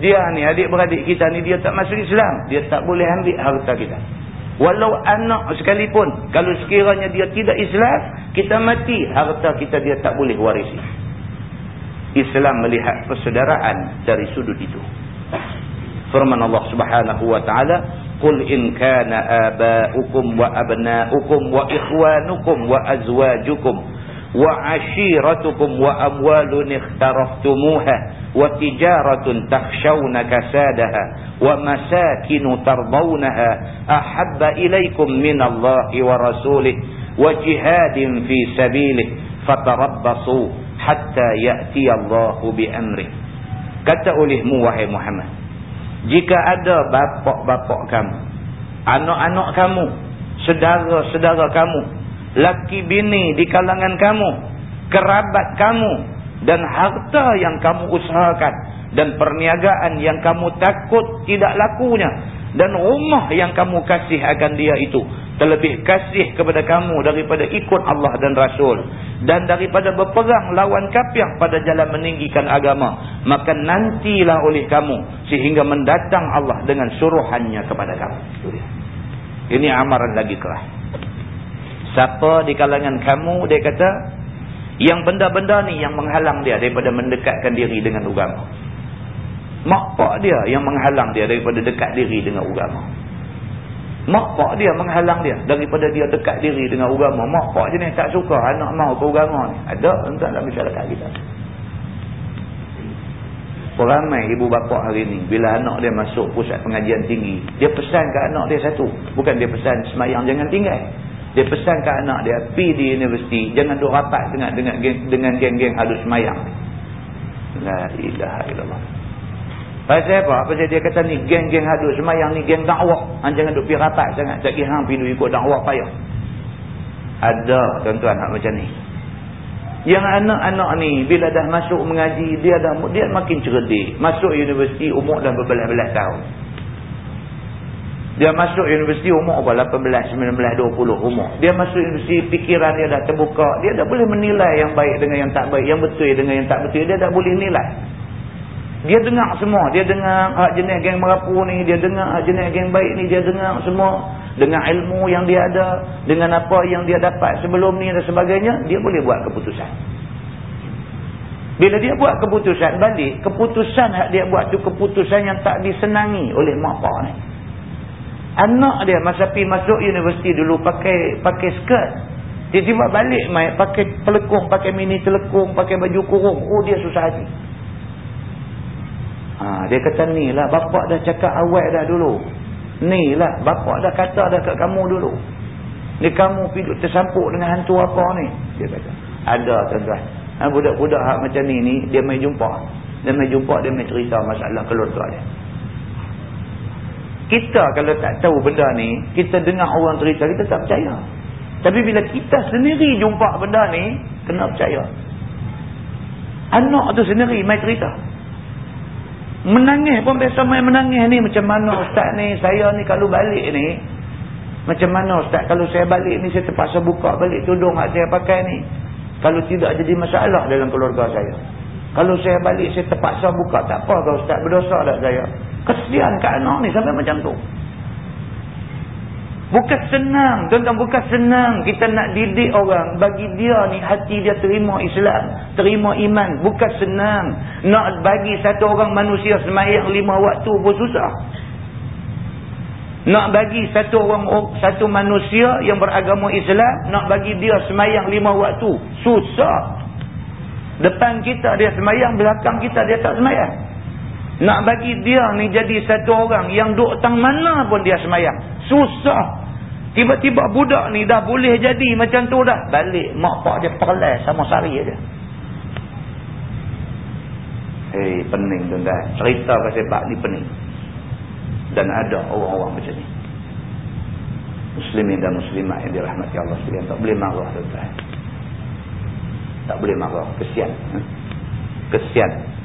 dia ni adik-beradik kita ni dia tak masuk Islam dia tak boleh ambil harta kita Walau anak sekalipun. Kalau sekiranya dia tidak Islam. Kita mati. Harta kita dia tak boleh warisi. Islam melihat persaudaraan dari sudut itu. Firman Allah subhanahu wa ta'ala. Qul in kana aba'ukum wa abna'ukum wa ikhwanukum wa azwajukum. وعشيرتكم وأموال اخترفتموها وتجارة تخشون كسادها ومساكن ترضونها أحب إليكم من الله ورسوله وجهاد في سبيله فتربصوا حتى يأتي الله بأمره kata olehmu wahai Muhammad jika ada bapak-bapak kamu anak-anak kamu saudara-saudara kamu laki bini di kalangan kamu, kerabat kamu dan harta yang kamu usahakan dan perniagaan yang kamu takut tidak lakunya dan rumah yang kamu kasih akan dia itu terlebih kasih kepada kamu daripada ikut Allah dan Rasul dan daripada berperang lawan kafir pada jalan meninggikan agama maka nantilah oleh kamu sehingga mendatang Allah dengan suruhannya kepada kamu. Ini amaran lagi keras Siapa di kalangan kamu, dia kata, yang benda-benda ni yang menghalang dia daripada mendekatkan diri dengan agama. Mak pak dia yang menghalang dia daripada dekat diri dengan agama. Mak pak dia menghalang dia daripada dia dekat diri dengan agama. Mak pak jenis tak suka anak mau ke agama ni. Ada entah dalam masyarakat kita. Ramai ibu bapa hari ni bila anak dia masuk pusat pengajian tinggi, dia pesan ke anak dia satu. Bukan dia pesan semayang jangan tinggal. Dia pesan ke anak dia, pergi di universiti, jangan duk rapat dengan dengan dengan geng-geng halus semayang. La ilaha illallah. Pasal apa? Pasal dia kata ni, geng-geng halus semayang ni, geng dakwah. Han jangan duk pergi rapat sangat. Tak kira hang pergi ikut dakwah payah. Ada tuan-tuan nak macam ni. Yang anak-anak ni, bila dah masuk mengaji, dia dah dia makin cerdik. Masuk universiti, umur dah berbelas-belas tahun. Dia masuk universiti umur apa? 18, 19, 20 umur. Dia masuk universiti fikiran dia dah terbuka. Dia dah boleh menilai yang baik dengan yang tak baik. Yang betul dengan yang tak betul. Dia dah boleh nilai. Dia dengar semua. Dia dengar hak jenis geng merapu ni. Dia dengar hak jenis geng baik ni. Dia dengar semua. Dengan ilmu yang dia ada. Dengan apa yang dia dapat sebelum ni dan sebagainya. Dia boleh buat keputusan. Bila dia buat keputusan balik. Keputusan hak dia buat tu keputusan yang tak disenangi oleh mak pak ni. Anak dia masa pergi masuk universiti dulu pakai pakai skirt. Dia tiba balik mai pakai pelekung, pakai mini telekung, pakai baju kurung. Oh dia susah hati. Ha, dia kata ni lah bapak dah cakap awal dah dulu. Ni lah bapak dah kata dah kat kamu dulu. Ni kamu pergi tersampuk dengan hantu apa ni? Dia kata. Ada tuan-tuan. Ha, budak-budak macam ni ni dia mai jumpa. Dia mai jumpa dia mai cerita masalah keluarga dia. Kita kalau tak tahu benda ni, kita dengar orang cerita, kita tak percaya. Tapi bila kita sendiri jumpa benda ni, kena percaya. Anak tu sendiri main cerita. Menangis pun biasa main menangis ni. Macam mana ustaz ni, saya ni kalau balik ni. Macam mana ustaz, kalau saya balik ni, saya terpaksa buka balik tudung yang saya pakai ni. Kalau tidak jadi masalah dalam keluarga saya. Kalau saya balik, saya terpaksa buka. Tak apa kau ustaz, berdosa tak saya. Kesian kat anak ni sampai macam tu. Bukan senang. Tuan-tuan, bukan senang kita nak didik orang. Bagi dia ni hati dia terima Islam. Terima iman. Bukan senang. Nak bagi satu orang manusia semayang lima waktu pun susah. Nak bagi satu orang satu manusia yang beragama Islam. Nak bagi dia semayang lima waktu. Susah. Depan kita dia semayang. Belakang kita dia tak semayang. Nak bagi dia ni jadi satu orang yang duk tang mana pun dia semayang. Susah. Tiba-tiba budak ni dah boleh jadi macam tu dah. Balik mak pak dia perlai sama sari aja. Hei pening tu dah. Cerita pasal bak ni pening. Dan ada orang-orang macam ni. Muslimin dan muslimat yang dirahmati Allah sekalian. Tak boleh marah tuan-tuan. Tak boleh marah. Kesian. Ha? Kesian.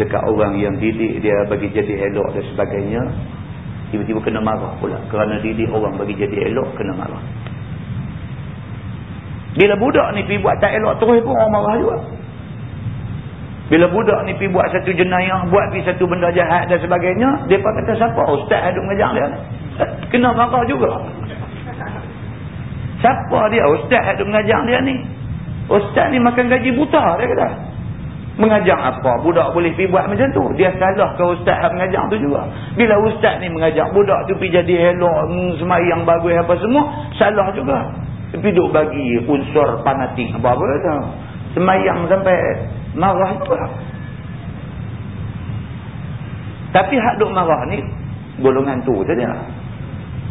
Dekat orang yang didik dia bagi jadi elok dan sebagainya. Tiba-tiba kena marah pula. Kerana didik orang bagi jadi elok, kena marah. Bila budak ni pergi buat tak elok terus pun orang marah juga. Bila budak ni pergi buat satu jenayah, buat pergi satu benda jahat dan sebagainya, dia kata siapa? Ustaz ada mengajar dia. Kena marah juga. Siapa dia? Ustaz ada mengajar dia ni. Ustaz ni makan gaji buta dia kata. Mengajar apa? Budak boleh pergi buat macam tu. Dia salah ke ustaz yang mengajar tu juga. Bila ustaz ni mengajar budak tu pergi jadi elok, hmm, semayang bagus apa semua, salah juga. Tapi duk bagi unsur fanatik apa-apa tu. Semayang sampai marah juga. Tapi hak duk marah ni, golongan tu saja.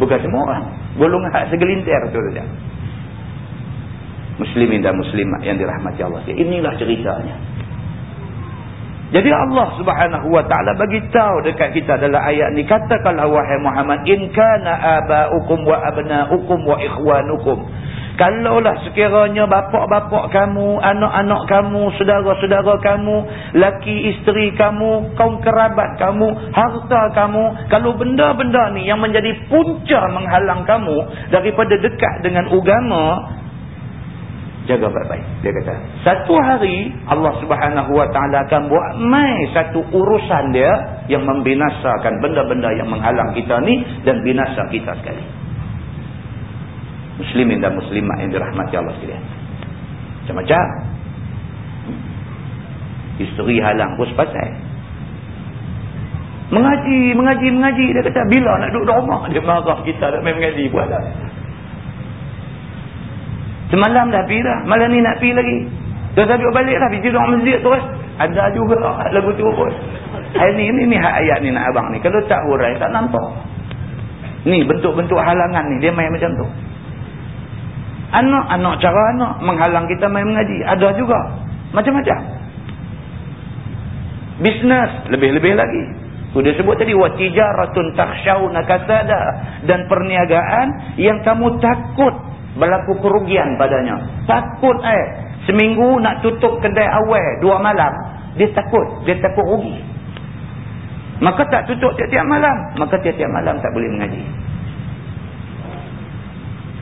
Bukan semua orang. Golongan hak segelintir tu saja. Muslimin dan muslimat yang dirahmati Allah. Inilah ceritanya. Jadi Allah subhanahu wa ta'ala bagi tahu dekat kita dalam ayat ni. Katakanlah wahai Muhammad. In kana aba'ukum wa abna'ukum wa ikhwanukum. Kalaulah sekiranya bapak-bapak kamu, anak-anak kamu, saudara-saudara kamu, laki isteri kamu, kaum kerabat kamu, harta kamu. Kalau benda-benda ni yang menjadi punca menghalang kamu daripada dekat dengan agama, jaga baik-baik. Dia kata, satu hari Allah subhanahu wa ta'ala akan buat mai satu urusan dia yang membinasakan benda-benda yang menghalang kita ni dan binasa kita sekali. Muslimin dan muslimat yang dirahmati Allah sekalian. Macam-macam. Isteri halang pun sepasal. Mengaji, mengaji, mengaji. Dia kata, bila nak duduk rumah? Dia marah kita nak main mengaji. Buat tak? Semalam dah pergi dah. Malam ni nak pergi lagi. Terus duduk balik lah. Pergi duduk masjid terus. Ada juga lagu tu pun. Ini, ini, ini ayat ni nak abang ni. Kalau tak hurai, tak nampak. Ni bentuk-bentuk halangan ni. Dia main macam tu. Anak, anak cara anak. Menghalang kita main mengaji. Ada juga. Macam-macam. Bisnes. Lebih-lebih lagi. Dia sebut tadi. Watijaratun taksyauna kasada. Dan perniagaan yang kamu takut berlaku kerugian padanya. Takut eh. Seminggu nak tutup kedai awal dua malam. Dia takut. Dia takut rugi. Maka tak tutup tiap-tiap malam. Maka tiap-tiap malam tak boleh mengaji.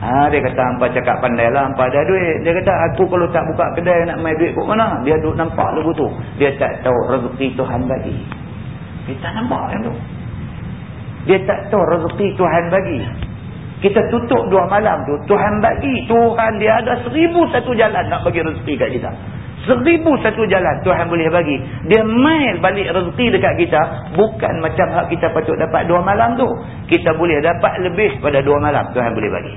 Ha, dia kata hampa cakap pandai lah. Hampa ada duit. Dia kata aku kalau tak buka kedai nak main duit kat mana. Dia duduk nampak lagu tu. Dia tak tahu rezeki Tuhan bagi. Dia tak nampak yang tu. Dia tak tahu rezeki Tuhan bagi. Kita tutup dua malam tu. Tuhan bagi. Tuhan dia ada seribu satu jalan nak bagi rezeki kat kita. Seribu satu jalan Tuhan boleh bagi. Dia mail balik rezeki dekat kita. Bukan macam hak kita patut dapat dua malam tu. Kita boleh dapat lebih pada dua malam. Tuhan boleh bagi.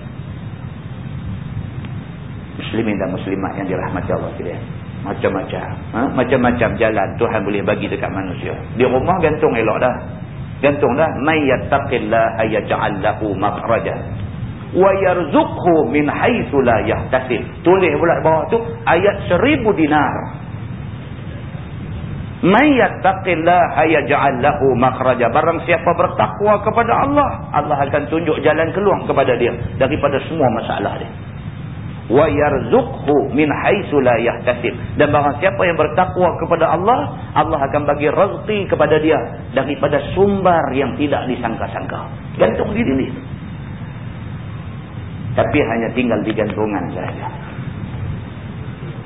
Muslimin dan muslimat yang dirahmati Allah sekalian. Macam-macam. Ha? Macam-macam jalan Tuhan boleh bagi dekat manusia. Di rumah gantung elok dah. Gantung dah. May yattaqillah ayaj'al lahu makhraja. Wa yarzuqhu min haitsu la yahtasib. Tulis pula bawah tu ayat seribu dinar. May yattaqillah ayaj'al lahu makhraja. Barang siapa bertakwa kepada Allah, Allah akan tunjuk jalan keluar kepada dia daripada semua masalah dia wa yarzuqhu min haitsu la yahtasib. Dan barang siapa yang bertakwa kepada Allah Allah akan bagi rezeki kepada dia daripada sumber yang tidak disangka-sangka. Gantung diri ni. Tapi hanya tinggal di gantungan saja.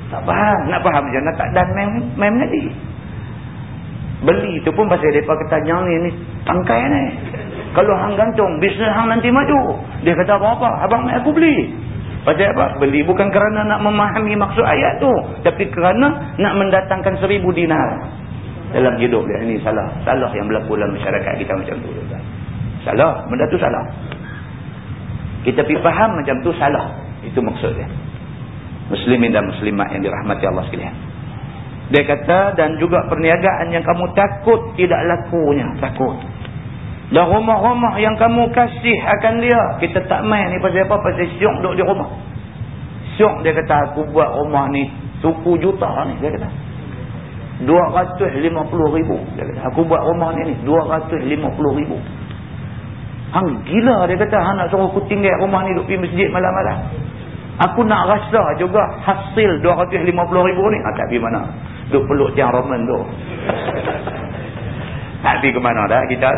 Tak faham nak faham macam mana tak dan main, main mengaji beli tu pun pasal mereka kata yang ni ni tangkai ni. Kalau hang gantung bisnes hang nanti maju. Dia kata apa-apa abang aku beli Pasal apa? Beli bukan kerana nak memahami maksud ayat tu. Tapi kerana nak mendatangkan seribu dinar. Dalam hidup dia. Ini salah. Salah yang berlaku dalam masyarakat kita macam tu. Salah. Benda tu salah. Kita pergi faham macam tu salah. Itu maksud dia. Muslimin dan muslimat yang dirahmati Allah sekalian. Dia kata dan juga perniagaan yang kamu takut tidak lakunya. Takut. Dan rumah-rumah yang kamu kasih akan dia. Kita tak main ni pasal apa? Pasal syok duduk di rumah. Syok dia kata aku buat rumah ni suku juta ni. Dia kata. 250 ribu. Dia kata aku buat rumah ni ni. 250 ribu. Hang gila dia kata hang nak suruh aku tinggal rumah ni duk pergi masjid malam-malam. Aku nak rasa juga hasil 250 ribu ni. Ha, tak pergi mana. Duk peluk tiang Roman tu. tak pergi ke mana dah kita.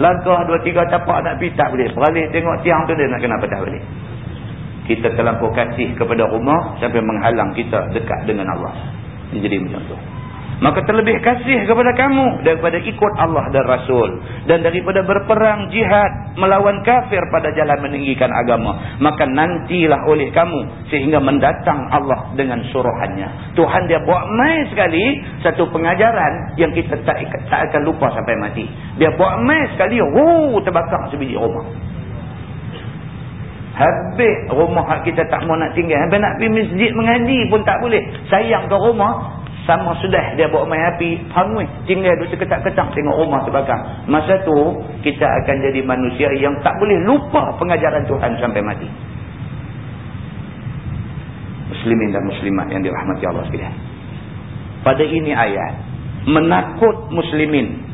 Langkah dua tiga tapak nak pergi tak boleh. Beralih tengok tiang tu dia nak kena patah balik. Kita terlampau kasih kepada rumah sampai menghalang kita dekat dengan Allah. Ini jadi macam tu. Maka terlebih kasih kepada kamu daripada ikut Allah dan Rasul. Dan daripada berperang jihad melawan kafir pada jalan meninggikan agama. Maka nantilah oleh kamu sehingga mendatang Allah dengan suruhannya. Tuhan dia buat mai sekali satu pengajaran yang kita tak, tak akan lupa sampai mati. Dia buat mai sekali, oh, terbakar sebiji rumah. Habis rumah kita tak mau nak tinggal. Habis nak pergi masjid mengaji pun tak boleh. Sayang ke rumah, sama sudah dia bawa main api hangui tinggal duduk seketak-ketak tengok rumah terbakar. Masa tu kita akan jadi manusia yang tak boleh lupa pengajaran Tuhan sampai mati. Muslimin dan muslimat yang dirahmati Allah sekalian. Pada ini ayat menakut muslimin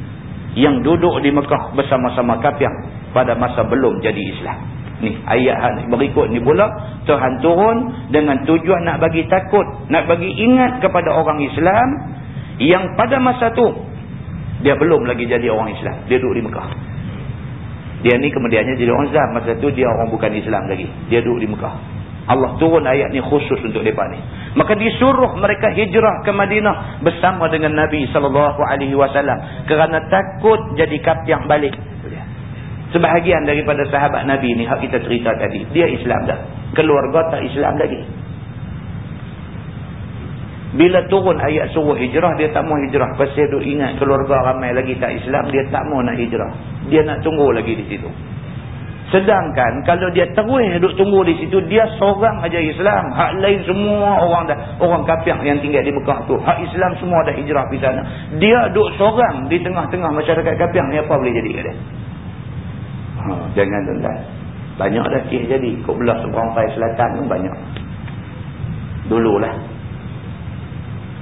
yang duduk di Mekah bersama-sama kafir pada masa belum jadi Islam Ni ayat berikut ni pula Tuhan turun dengan tujuan nak bagi takut, nak bagi ingat kepada orang Islam yang pada masa tu dia belum lagi jadi orang Islam. Dia duduk di Mekah. Dia ni kemudiannya jadi orang Islam. Masa tu dia orang bukan Islam lagi. Dia duduk di Mekah. Allah turun ayat ni khusus untuk mereka ni. Maka disuruh mereka hijrah ke Madinah bersama dengan Nabi SAW. Kerana takut jadi kapiang balik. Sebahagian daripada sahabat Nabi ni hak kita cerita tadi. Dia Islam dah. Keluarga tak Islam lagi. Bila turun ayat suruh hijrah, dia tak mau hijrah. Pasal dia ingat keluarga ramai lagi tak Islam, dia tak mau nak hijrah. Dia nak tunggu lagi di situ. Sedangkan kalau dia terus duduk tunggu di situ, dia seorang aja Islam. Hak lain semua orang dah orang kafir yang tinggal di Mekah tu. Hak Islam semua dah hijrah di sana. Dia duduk seorang di tengah-tengah masyarakat kafir ni apa boleh jadi kat dia? Ha, jangan tuan-tuan. Banyak dah kes jadi. Kok belah seberang pai selatan pun banyak. Dululah.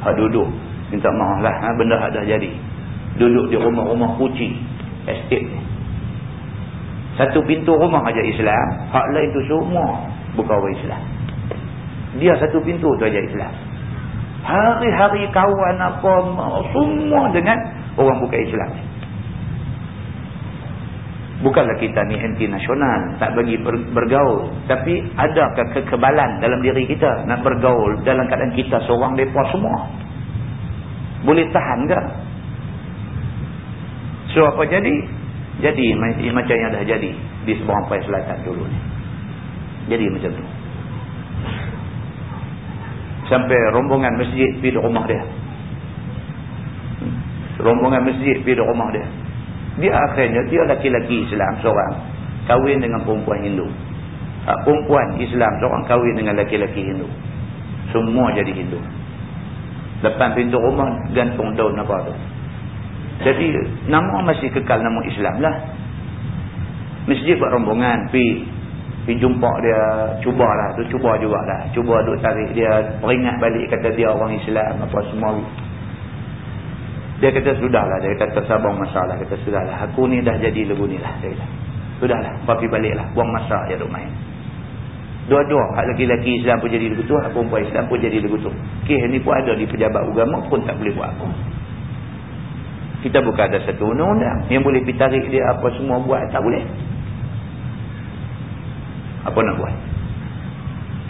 Ha duduk. Minta maaf lah. Ha, benda dah jadi. Duduk di rumah-rumah kuci. Estate. Satu pintu rumah aja Islam. Hak lain tu semua bukan orang Islam. Dia satu pintu tu aja Islam. Hari-hari kawan apa semua dengan orang bukan Islam. Bukanlah kita ni anti nasional, tak bagi bergaul. Tapi adakah kekebalan dalam diri kita nak bergaul dalam keadaan kita seorang mereka semua? Boleh tahan ke? So apa jadi? Jadi macam yang dah jadi di sebuah Pai Selatan dulu ni. Jadi macam tu. Sampai rombongan masjid pergi rumah dia. Rombongan masjid pergi rumah dia. Dia akhirnya dia laki-laki Islam seorang kahwin dengan perempuan Hindu. Ha, perempuan Islam seorang kahwin dengan laki-laki Hindu. Semua jadi Hindu. Depan pintu rumah gantung daun apa tu. Jadi nama masih kekal nama Islam lah. Masjid buat rombongan pi pi jumpa dia cubalah tu cuba jugalah. Cuba duk tarik dia peringat balik kata dia orang Islam apa semua dia kata sudahlah. Dia kata sabar masalah. Kata sudahlah. Aku ni dah jadi lebu ni lah. Dia. Sudahlah. Papi baliklah. Buang masa je duk main. Dua-dua. Hak lelaki Islam pun jadi legutu. Hak perempuan Islam pun jadi legutu. Kes ni pun ada di pejabat agama pun tak boleh buat apa. Kita bukan ada satu undang-undang. Yang boleh ditarik dia apa semua buat. Tak boleh. Apa nak buat?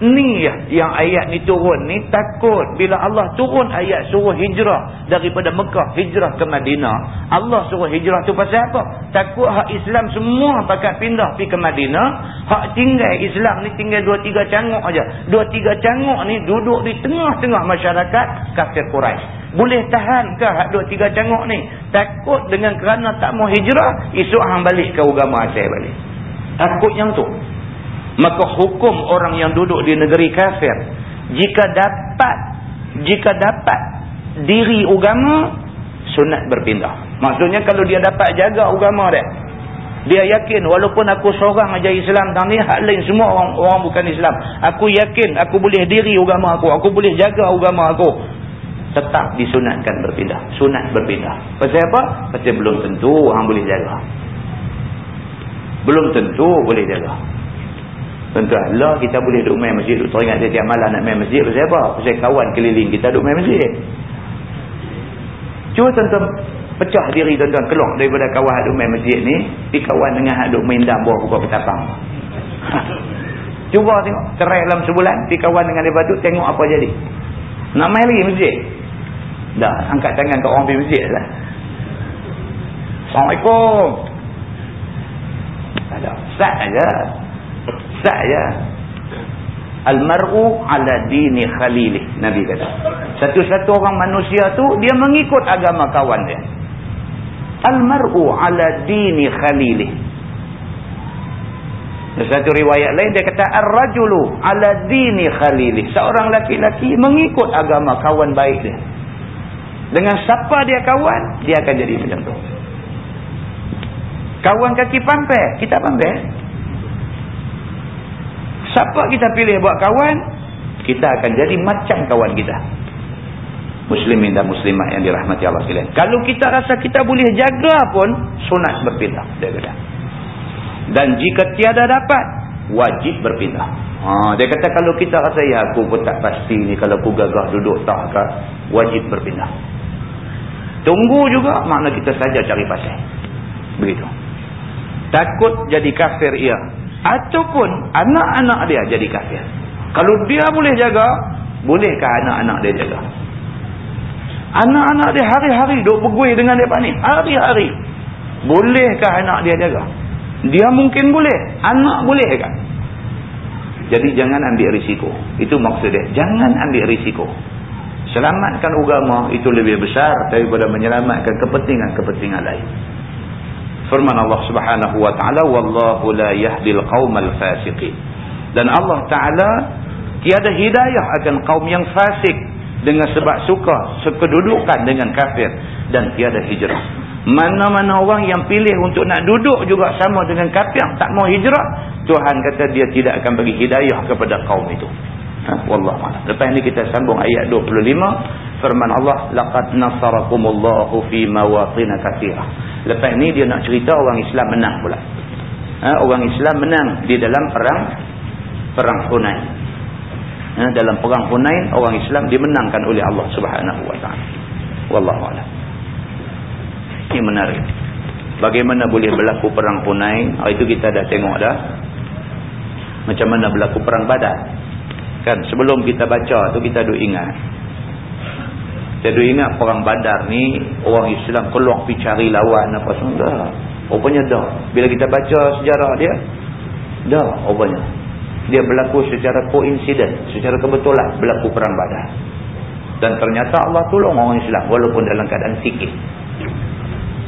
Ni yang ayat ni turun ni takut bila Allah turun ayat suruh hijrah daripada Mekah hijrah ke Madinah. Allah suruh hijrah tu pasal apa? Takut hak Islam semua pakat pindah pergi ke Madinah. Hak tinggal Islam ni tinggal dua tiga canguk aja. Dua tiga canguk ni duduk di tengah-tengah masyarakat kafir Quraisy. Boleh tahan ke hak dua tiga canguk ni? Takut dengan kerana tak mau hijrah, esok hang balik ke agama asal balik. Takut yang tu maka hukum orang yang duduk di negeri kafir jika dapat jika dapat diri agama sunat berpindah. Maksudnya kalau dia dapat jaga agama dia dia yakin walaupun aku seorang aja Islam dan ni hak lain semua orang orang bukan Islam. Aku yakin aku boleh diri agama aku aku boleh jaga agama aku. Tetap disunatkan berpindah sunat berpindah. Pasal apa? Pasal belum tentu orang boleh jaga. Belum tentu boleh jaga tuan-tuan lah kita boleh duduk main masjid. Duduk teringat dia tiap malam nak main masjid. Pasal apa? pasal kawan keliling kita duduk main masjid. Cuba tuan-tuan pecah diri tuan-tuan. Keluar daripada kawan duduk main masjid ni pergi kawan dengan duduk main dam bawah pukul petapang. Cuba tengok cerai dalam sebulan pergi kawan dengan dia. Tu tengok apa jadi. Nak main lagi masjid? Dah angkat tangan kat orang pergi masjid lah Assalamualaikum. Tak ada. Sat aja sah ya. Almar'u ala dini khalilih nabi kata. Satu-satu orang manusia tu dia mengikut agama kawan dia. Almar'u ala dini khalilih satu riwayat lain dia kata ar-rajulu ala dini khalilih seorang laki-laki mengikut agama kawan baik dia. Dengan siapa dia kawan dia akan jadi macam tu. Kawan kaki pampai kita pampai Siapa kita pilih buat kawan, kita akan jadi macam kawan kita. Muslimin dan muslimat yang dirahmati Allah sekalian. Kalau kita rasa kita boleh jaga pun, sunat berpindah. Dia kata. Dan jika tiada dapat, wajib berpindah. Ha, dia kata kalau kita rasa, ya aku pun tak pasti ni kalau aku gagah duduk tak ke, wajib berpindah. Tunggu juga, makna kita saja cari pasal. Begitu. Takut jadi kafir ia ataupun anak-anak dia jadi kafir. Kalau dia boleh jaga, bolehkah anak-anak dia jaga? Anak-anak dia hari-hari duduk bergui dengan dia ni. Hari-hari. Bolehkah anak dia jaga? Dia mungkin boleh. Anak boleh kan? Jadi jangan ambil risiko. Itu maksud dia. Jangan ambil risiko. Selamatkan agama itu lebih besar daripada menyelamatkan kepentingan-kepentingan lain firman Allah Subhanahu wa taala wallahu la yahdil qaumal fasiqin. Dan Allah taala tiada hidayah akan kaum yang fasik dengan sebab suka sekedudukan dengan kafir dan tiada hijrah. Mana-mana orang yang pilih untuk nak duduk juga sama dengan kafir tak mau hijrah Tuhan kata dia tidak akan bagi hidayah kepada kaum itu a'lam lepas ni kita sambung ayat 25 firman Allah laqad nasarakumullahu fi mawatin katsirah Lepas ni dia nak cerita orang Islam menang pula. Ha, orang Islam menang di dalam perang perang Hunain. Ha, dalam perang Hunain orang Islam dimenangkan oleh Allah Subhanahu wa taala. Wallahu a'lam. Ini menarik. Bagaimana boleh berlaku perang Hunain? Itu kita dah tengok dah. Macam mana berlaku perang Badar. Kan sebelum kita baca tu kita duk ingat saya dulu ingat perang badar ni orang Islam keluar pergi cari lawan apa semua. Dah. Rupanya dah. Bila kita baca sejarah dia. Dah rupanya. Dia berlaku secara koinsiden. Secara kebetulan berlaku perang badar. Dan ternyata Allah tolong orang Islam walaupun dalam keadaan sikit.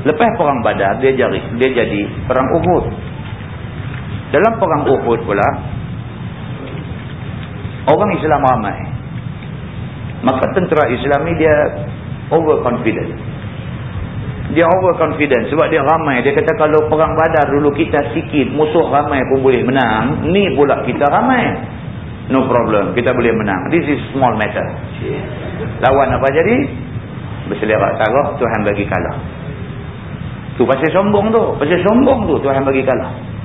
Lepas perang badar dia jadi, dia jadi perang Uhud. Dalam perang Uhud pula. Orang Islam ramai. Maka tentera Islam ni dia overconfident. Dia overconfident sebab dia ramai. Dia kata kalau perang badar dulu kita sikit musuh ramai pun boleh menang. Ni pula kita ramai. No problem kita boleh menang. This is small matter. Lawan apa jadi? Berselerak tarah Tuhan bagi kalah. Tu pasal sombong tu. Pasal sombong tu Tuhan bagi kalah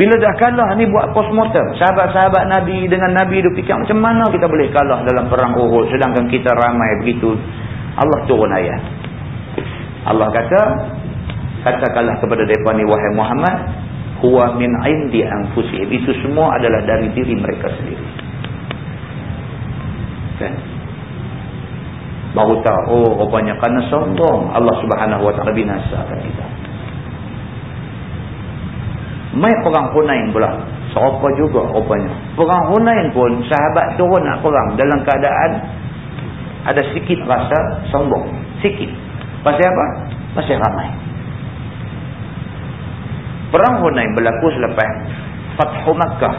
bila dah kalah ni buat postmortem. Sahabat-sahabat Nabi dengan Nabi dia fikir macam mana kita boleh kalah dalam perang Uhud sedangkan kita ramai begitu. Allah turun ayat. Allah kata katakanlah kepada mereka ni wahai Muhammad huwa min indi anfusihim itu semua adalah dari diri mereka sendiri. Kan? Baru tahu oh rupanya kerana sombong Allah Subhanahu wa taala binasakan kita. Mai perang Hunain pula. Siapa juga rupanya. Perang Hunain pun sahabat turun nak perang dalam keadaan ada sikit rasa sombong. Sikit. Pasal apa? Pasal ramai. Perang Hunain berlaku selepas Fathu Makkah.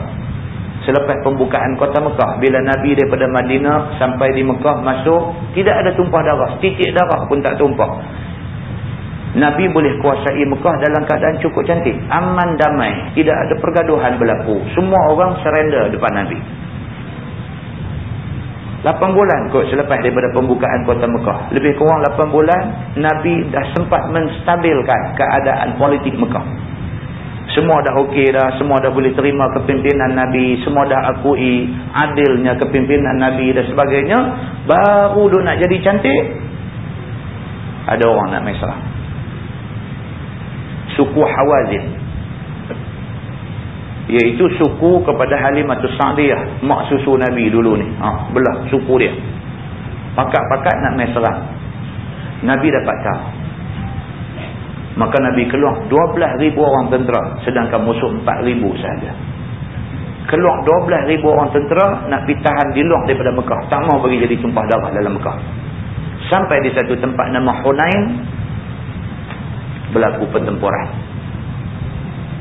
Selepas pembukaan kota Mekah. Bila Nabi daripada Madinah sampai di Mekah masuk. Tidak ada tumpah darah. Titik darah pun tak tumpah. Nabi boleh kuasai Mekah dalam keadaan cukup cantik. Aman damai. Tidak ada pergaduhan berlaku. Semua orang surrender depan Nabi. 8 bulan kot selepas daripada pembukaan kota Mekah. Lebih kurang 8 bulan, Nabi dah sempat menstabilkan keadaan politik Mekah. Semua dah okey dah, semua dah boleh terima kepimpinan Nabi, semua dah akui adilnya kepimpinan Nabi dan sebagainya. Baru dia nak jadi cantik, ada orang nak serang. Suku Hawazin. Iaitu suku kepada Halimatus Sa'diyah. Mak susu Nabi dulu ni. Ha, belah suku dia. Pakat-pakat nak main serang. Nabi dapat tahu. Maka Nabi keluar 12,000 orang tentera. Sedangkan musuh 4,000 sahaja. Keluar 12,000 orang tentera nak pergi tahan di luar daripada Mekah. Tak mau bagi jadi tumpah darah dalam Mekah sampai di satu tempat nama Hunain berlaku pertempuran.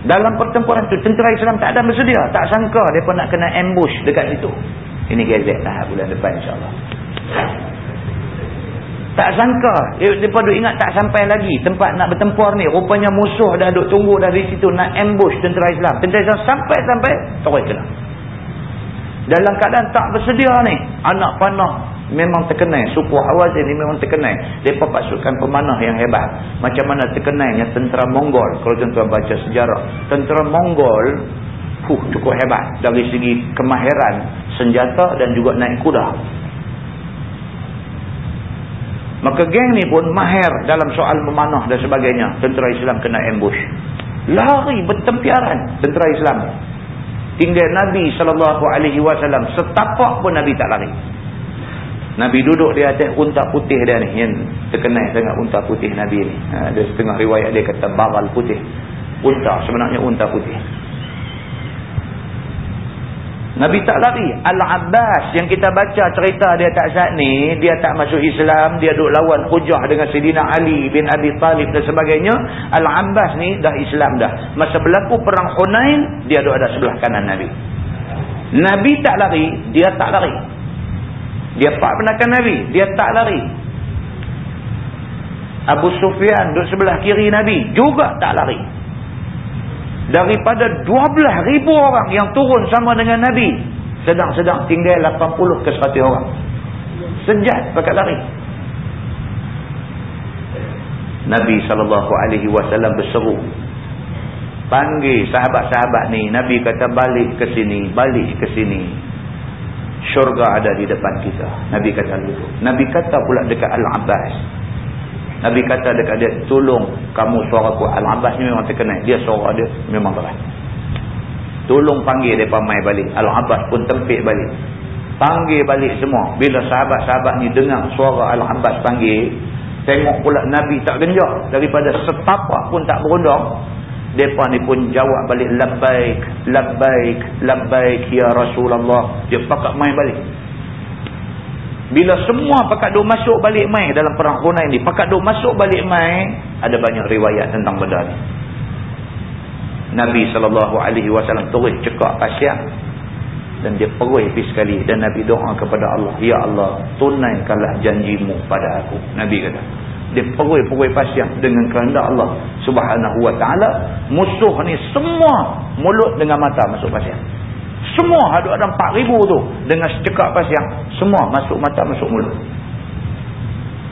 Dalam pertempuran tu tentera Islam tak ada bersedia tak sangka mereka nak kena ambush dekat situ. Ini gazet lah bulan depan insyaAllah. Tak sangka. Mereka duk ingat tak sampai lagi tempat nak bertempur ni. Rupanya musuh dah duk tunggu dari situ nak ambush tentera Islam. Tentera Islam sampai-sampai terus kena. Dalam keadaan tak bersedia ni anak panah memang terkenal. Suku Hawazin ni memang terkenal. Mereka pasukan pemanah yang hebat. Macam mana terkenalnya tentera Mongol? Kalau tuan-tuan baca sejarah tentera Mongol huh, cukup hebat. Dari segi kemahiran senjata dan juga naik kuda. Maka geng ni pun mahir dalam soal memanah dan sebagainya. Tentera Islam kena ambush. Lari bertempiaran tentera Islam. Tinggal Nabi SAW setapak pun Nabi tak lari Nabi duduk di atas unta putih dia ni yang terkenal sangat unta putih Nabi ni. Ha, ada setengah riwayat dia kata baral putih. Unta sebenarnya unta putih. Nabi tak lari. Al-Abbas yang kita baca cerita dia tak saat ni, dia tak masuk Islam, dia duduk lawan hujah dengan Sidina Ali bin Abi Talib dan sebagainya. Al-Abbas ni dah Islam dah. Masa berlaku perang Hunain, dia duduk ada sebelah kanan Nabi. Nabi tak lari, dia tak lari. Dia pak penakan Nabi. Dia tak lari. Abu Sufyan duduk sebelah kiri Nabi. Juga tak lari. Daripada 12 ribu orang yang turun sama dengan Nabi. Sedang-sedang tinggal 80 ke 100 orang. Sejat pakai lari. Nabi SAW berseru. Panggil sahabat-sahabat ni. Nabi kata balik ke sini. Balik ke sini syurga ada di depan kita. Nabi kata begitu. Nabi kata pula dekat Al-Abbas. Nabi kata dekat dia, tolong kamu suara ku. Al-Abbas ni memang terkenal. Dia suara dia memang berat. Tolong panggil mereka mai balik. Al-Abbas pun tempik balik. Panggil balik semua. Bila sahabat-sahabat ni dengar suara Al-Abbas panggil, tengok pula Nabi tak genjak. Daripada setapak pun tak berundang. Mereka ni pun jawab balik Labbaik, Labbaik, Labbaik Ya Rasulullah. Dia pakat main balik. Bila semua pakat duk masuk balik main Dalam perang Hunain ni Pakat duk masuk balik main Ada banyak riwayat tentang benda ni. Nabi SAW terus cekak pasyak Dan dia perih pergi sekali. Dan Nabi doa kepada Allah Ya Allah tunaikanlah janjimu pada aku Nabi kata dia perui-perui pasien dengan kehendak Allah subhanahu wa ta'ala. Musuh ni semua mulut dengan mata masuk pasien semua ada ada 4,000 tu dengan secekak pasien semua masuk mata masuk mulut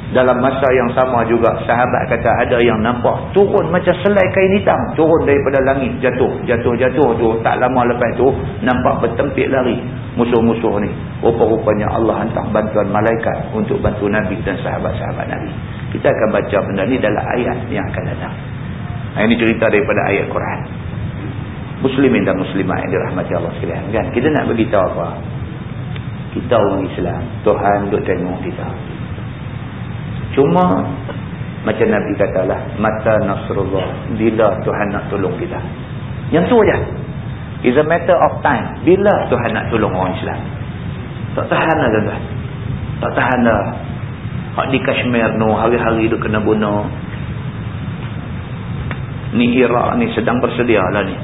dalam masa yang sama juga sahabat kata ada yang nampak turun macam selai kain hitam turun daripada langit jatuh jatuh-jatuh tu tak lama lepas tu nampak bertempik lari musuh-musuh ni. Rupa-rupanya Allah hantar bantuan malaikat untuk bantu Nabi dan sahabat-sahabat Nabi. Kita akan baca benda ni dalam ayat yang akan datang. Ini cerita daripada ayat Quran. Muslimin dan muslimah yang dirahmati Allah sekalian. Kan? Kita nak beritahu apa? Kita orang Islam Tuhan duk tengok kita Cuma macam Nabi katalah mata nasrullah bila Tuhan nak tolong kita. Yang tu aja. Is a matter of time. Bila Tuhan nak tolong orang Islam. Tak tahan lah tuan Tak tahan lah. Hak di Kashmir no hari-hari tu kena bunuh. Ni Iraq ni sedang bersedia lah ni.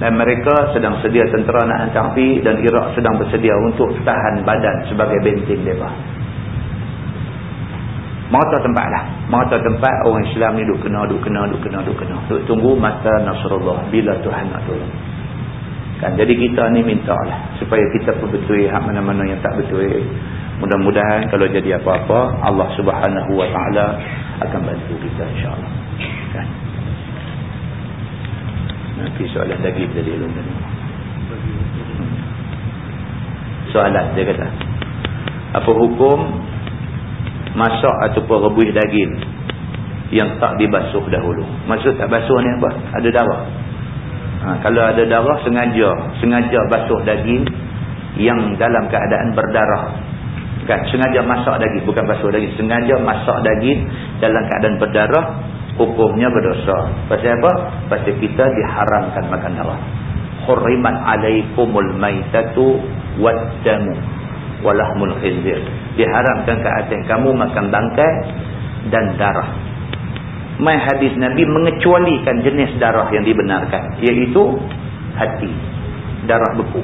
Dan mereka sedang sedia tentera nak hantar pergi dan Iraq sedang bersedia untuk tahan badan sebagai benteng mereka. Mata tempat lah. Mata tempat orang Islam ni duk kena, duk kena, duk kena, duk kena. Duk tunggu mata Nasrullah. Bila Tuhan nak tolong. Kan? Jadi kita ni minta lah. Supaya kita pun betul hak mana-mana yang tak betul. mudah-mudahan kalau jadi apa-apa Allah subhanahu wa ta'ala akan bantu kita insyaAllah kan nanti soalan daging tadi soalan dia kata apa hukum masak ataupun rebus daging yang tak dibasuh dahulu. Maksud tak basuh ni apa? Ada darah. Ha, kalau ada darah sengaja. Sengaja basuh daging yang dalam keadaan berdarah. Kan sengaja masak daging bukan basuh daging. Sengaja masak daging dalam keadaan berdarah hukumnya berdosa. Pasal apa? Pasal kita diharamkan makan darah. Hurrimat alaikumul maitatu waddamu walahmul khinzir. Diharamkan ke atas kamu makan bangkai dan darah. Mai hadis nabi mengecualikan jenis darah yang dibenarkan iaitu hati. Darah beku.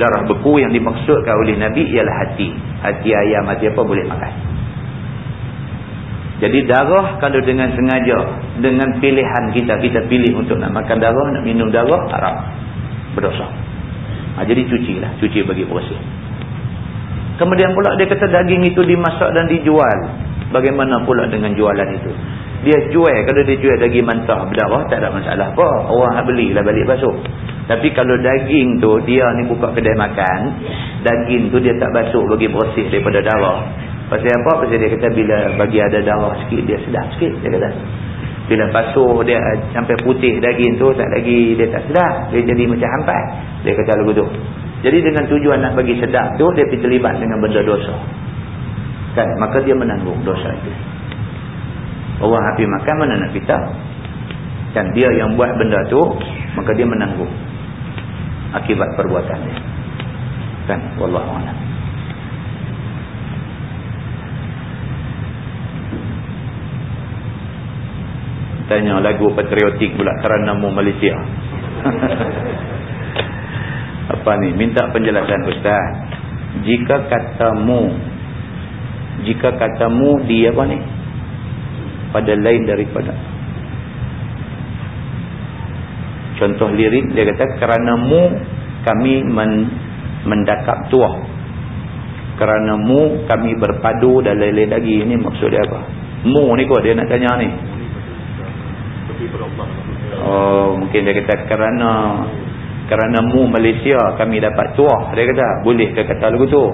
Darah beku yang dimaksudkan oleh nabi ialah hati. Hati ayam hati apa boleh makan. Jadi darah kalau dengan sengaja dengan pilihan kita kita pilih untuk nak makan darah nak minum darah haram. Berdosa. Ha, jadi cuci lah cuci bagi bersih kemudian pula dia kata daging itu dimasak dan dijual bagaimana pula dengan jualan itu dia jual kalau dia jual daging mentah berdarah tak ada masalah apa orang belilah balik basuh tapi kalau daging tu dia ni buka kedai makan daging tu dia tak basuh bagi bersih daripada darah pasal apa pasal dia kata bila bagi ada darah sikit dia sedap sikit dia kata bila basuh dia sampai putih daging tu tak lagi dia tak sedap. Dia jadi macam hampat. Dia kata lagu tu. Jadi dengan tujuan nak bagi sedap tu dia pergi terlibat dengan benda dosa. Kan? Maka dia menanggung dosa itu. Orang api makan mana nak kita? Kan dia yang buat benda tu maka dia menanggung akibat perbuatan dia. Kan? Wallahu a'lam. tanya lagu patriotik pula kerana mu Malaysia apa ni? Minta penjelasan ustaz. Jika katamu jika katamu di apa ni? Pada lain daripada. Contoh lirik dia kata kerana mu kami men, mendakap tuah. Kerana mu kami berpadu dan lain-lain lagi. Ini maksud dia apa? Mu ni kok dia nak tanya ni. Oh, mungkin dia kata kerana kerana mu Malaysia kami dapat tuah. Dia kata, boleh ke kata lagu tu?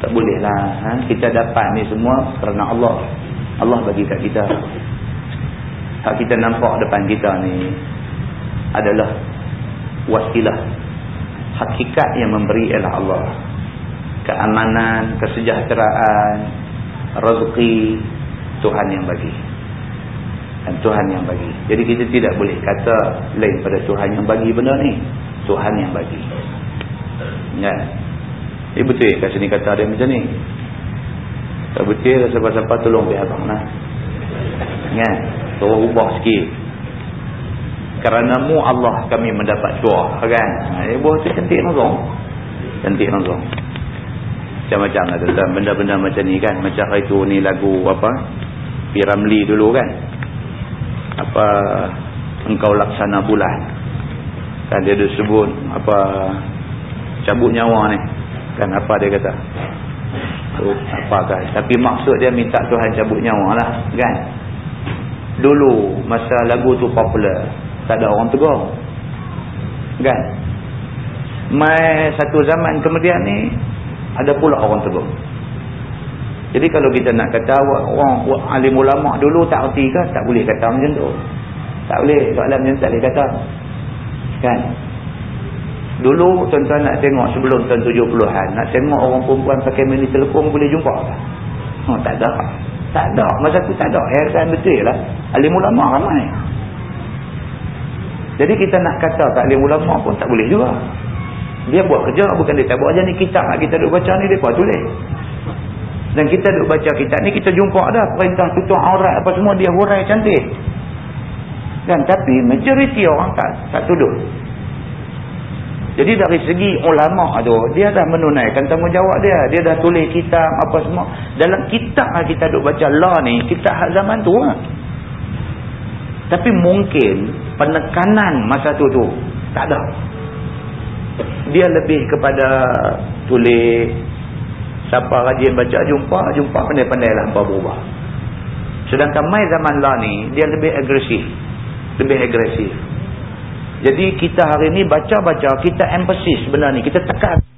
Tak boleh lah. Ha? Kita dapat ni semua kerana Allah. Allah bagi kat kita. Hak kita nampak depan kita ni adalah wasilah. Hakikat yang memberi ialah Allah. Keamanan, kesejahteraan, rezeki Tuhan yang bagi dan Tuhan yang bagi. Jadi kita tidak boleh kata lain pada Tuhan yang bagi benda ni. Tuhan yang bagi. Ya. Ini betul kat sini kata dia macam ni. Tak betul siapa-siapa tolong pihak abang lah. Ya. Tolong ubah sikit. Kerana mu Allah kami mendapat doa. Kan? Eh, buah tu cantik nozong. Cantik nozong. Macam-macam lah tentang benda-benda macam ni kan. Macam itu ni lagu apa. Piramli dulu kan apa engkau laksana bulan kan dia ada sebut apa cabut nyawa ni kan apa dia kata oh, apa kan tapi maksud dia minta Tuhan cabut nyawa lah kan dulu masa lagu tu popular tak ada orang tegur kan mai satu zaman kemudian ni ada pula orang tegur jadi kalau kita nak kata orang alim ulama dulu tak erti ke? Tak boleh kata macam tu. Tak boleh. Soalan macam tak boleh kata. Kan? Dulu tuan-tuan nak tengok sebelum tahun 70-an. Nak tengok orang perempuan pakai mini telefon boleh jumpa tak? Oh, tak ada. Tak ada. Masa tu tak ada. Heran betul lah. Alim ulama ramai. Jadi kita nak kata tak alim ulama pun tak boleh juga. Dia buat kerja bukan dia tak buat kerja ni kitab kita duduk baca ni dia buat tulis. Dan kita duk baca kitab ni kita jumpa dah perintah tutup aurat apa semua dia hurai cantik. Dan tapi majoriti orang tak tak tuduh. Jadi dari segi ulama tu dia dah menunaikan tanggungjawab dia. Dia dah tulis kitab apa semua. Dalam kitab lah kita duk baca law ni kitab hak zaman tu lah. Tapi mungkin penekanan masa tu tu tak ada. Dia lebih kepada tulis Siapa rajin baca jumpa, jumpa pandai-pandai lah berubah. Sedangkan mai zaman lah ni, dia lebih agresif. Lebih agresif. Jadi kita hari ni baca-baca, kita emphasis benda ni. Kita tekan.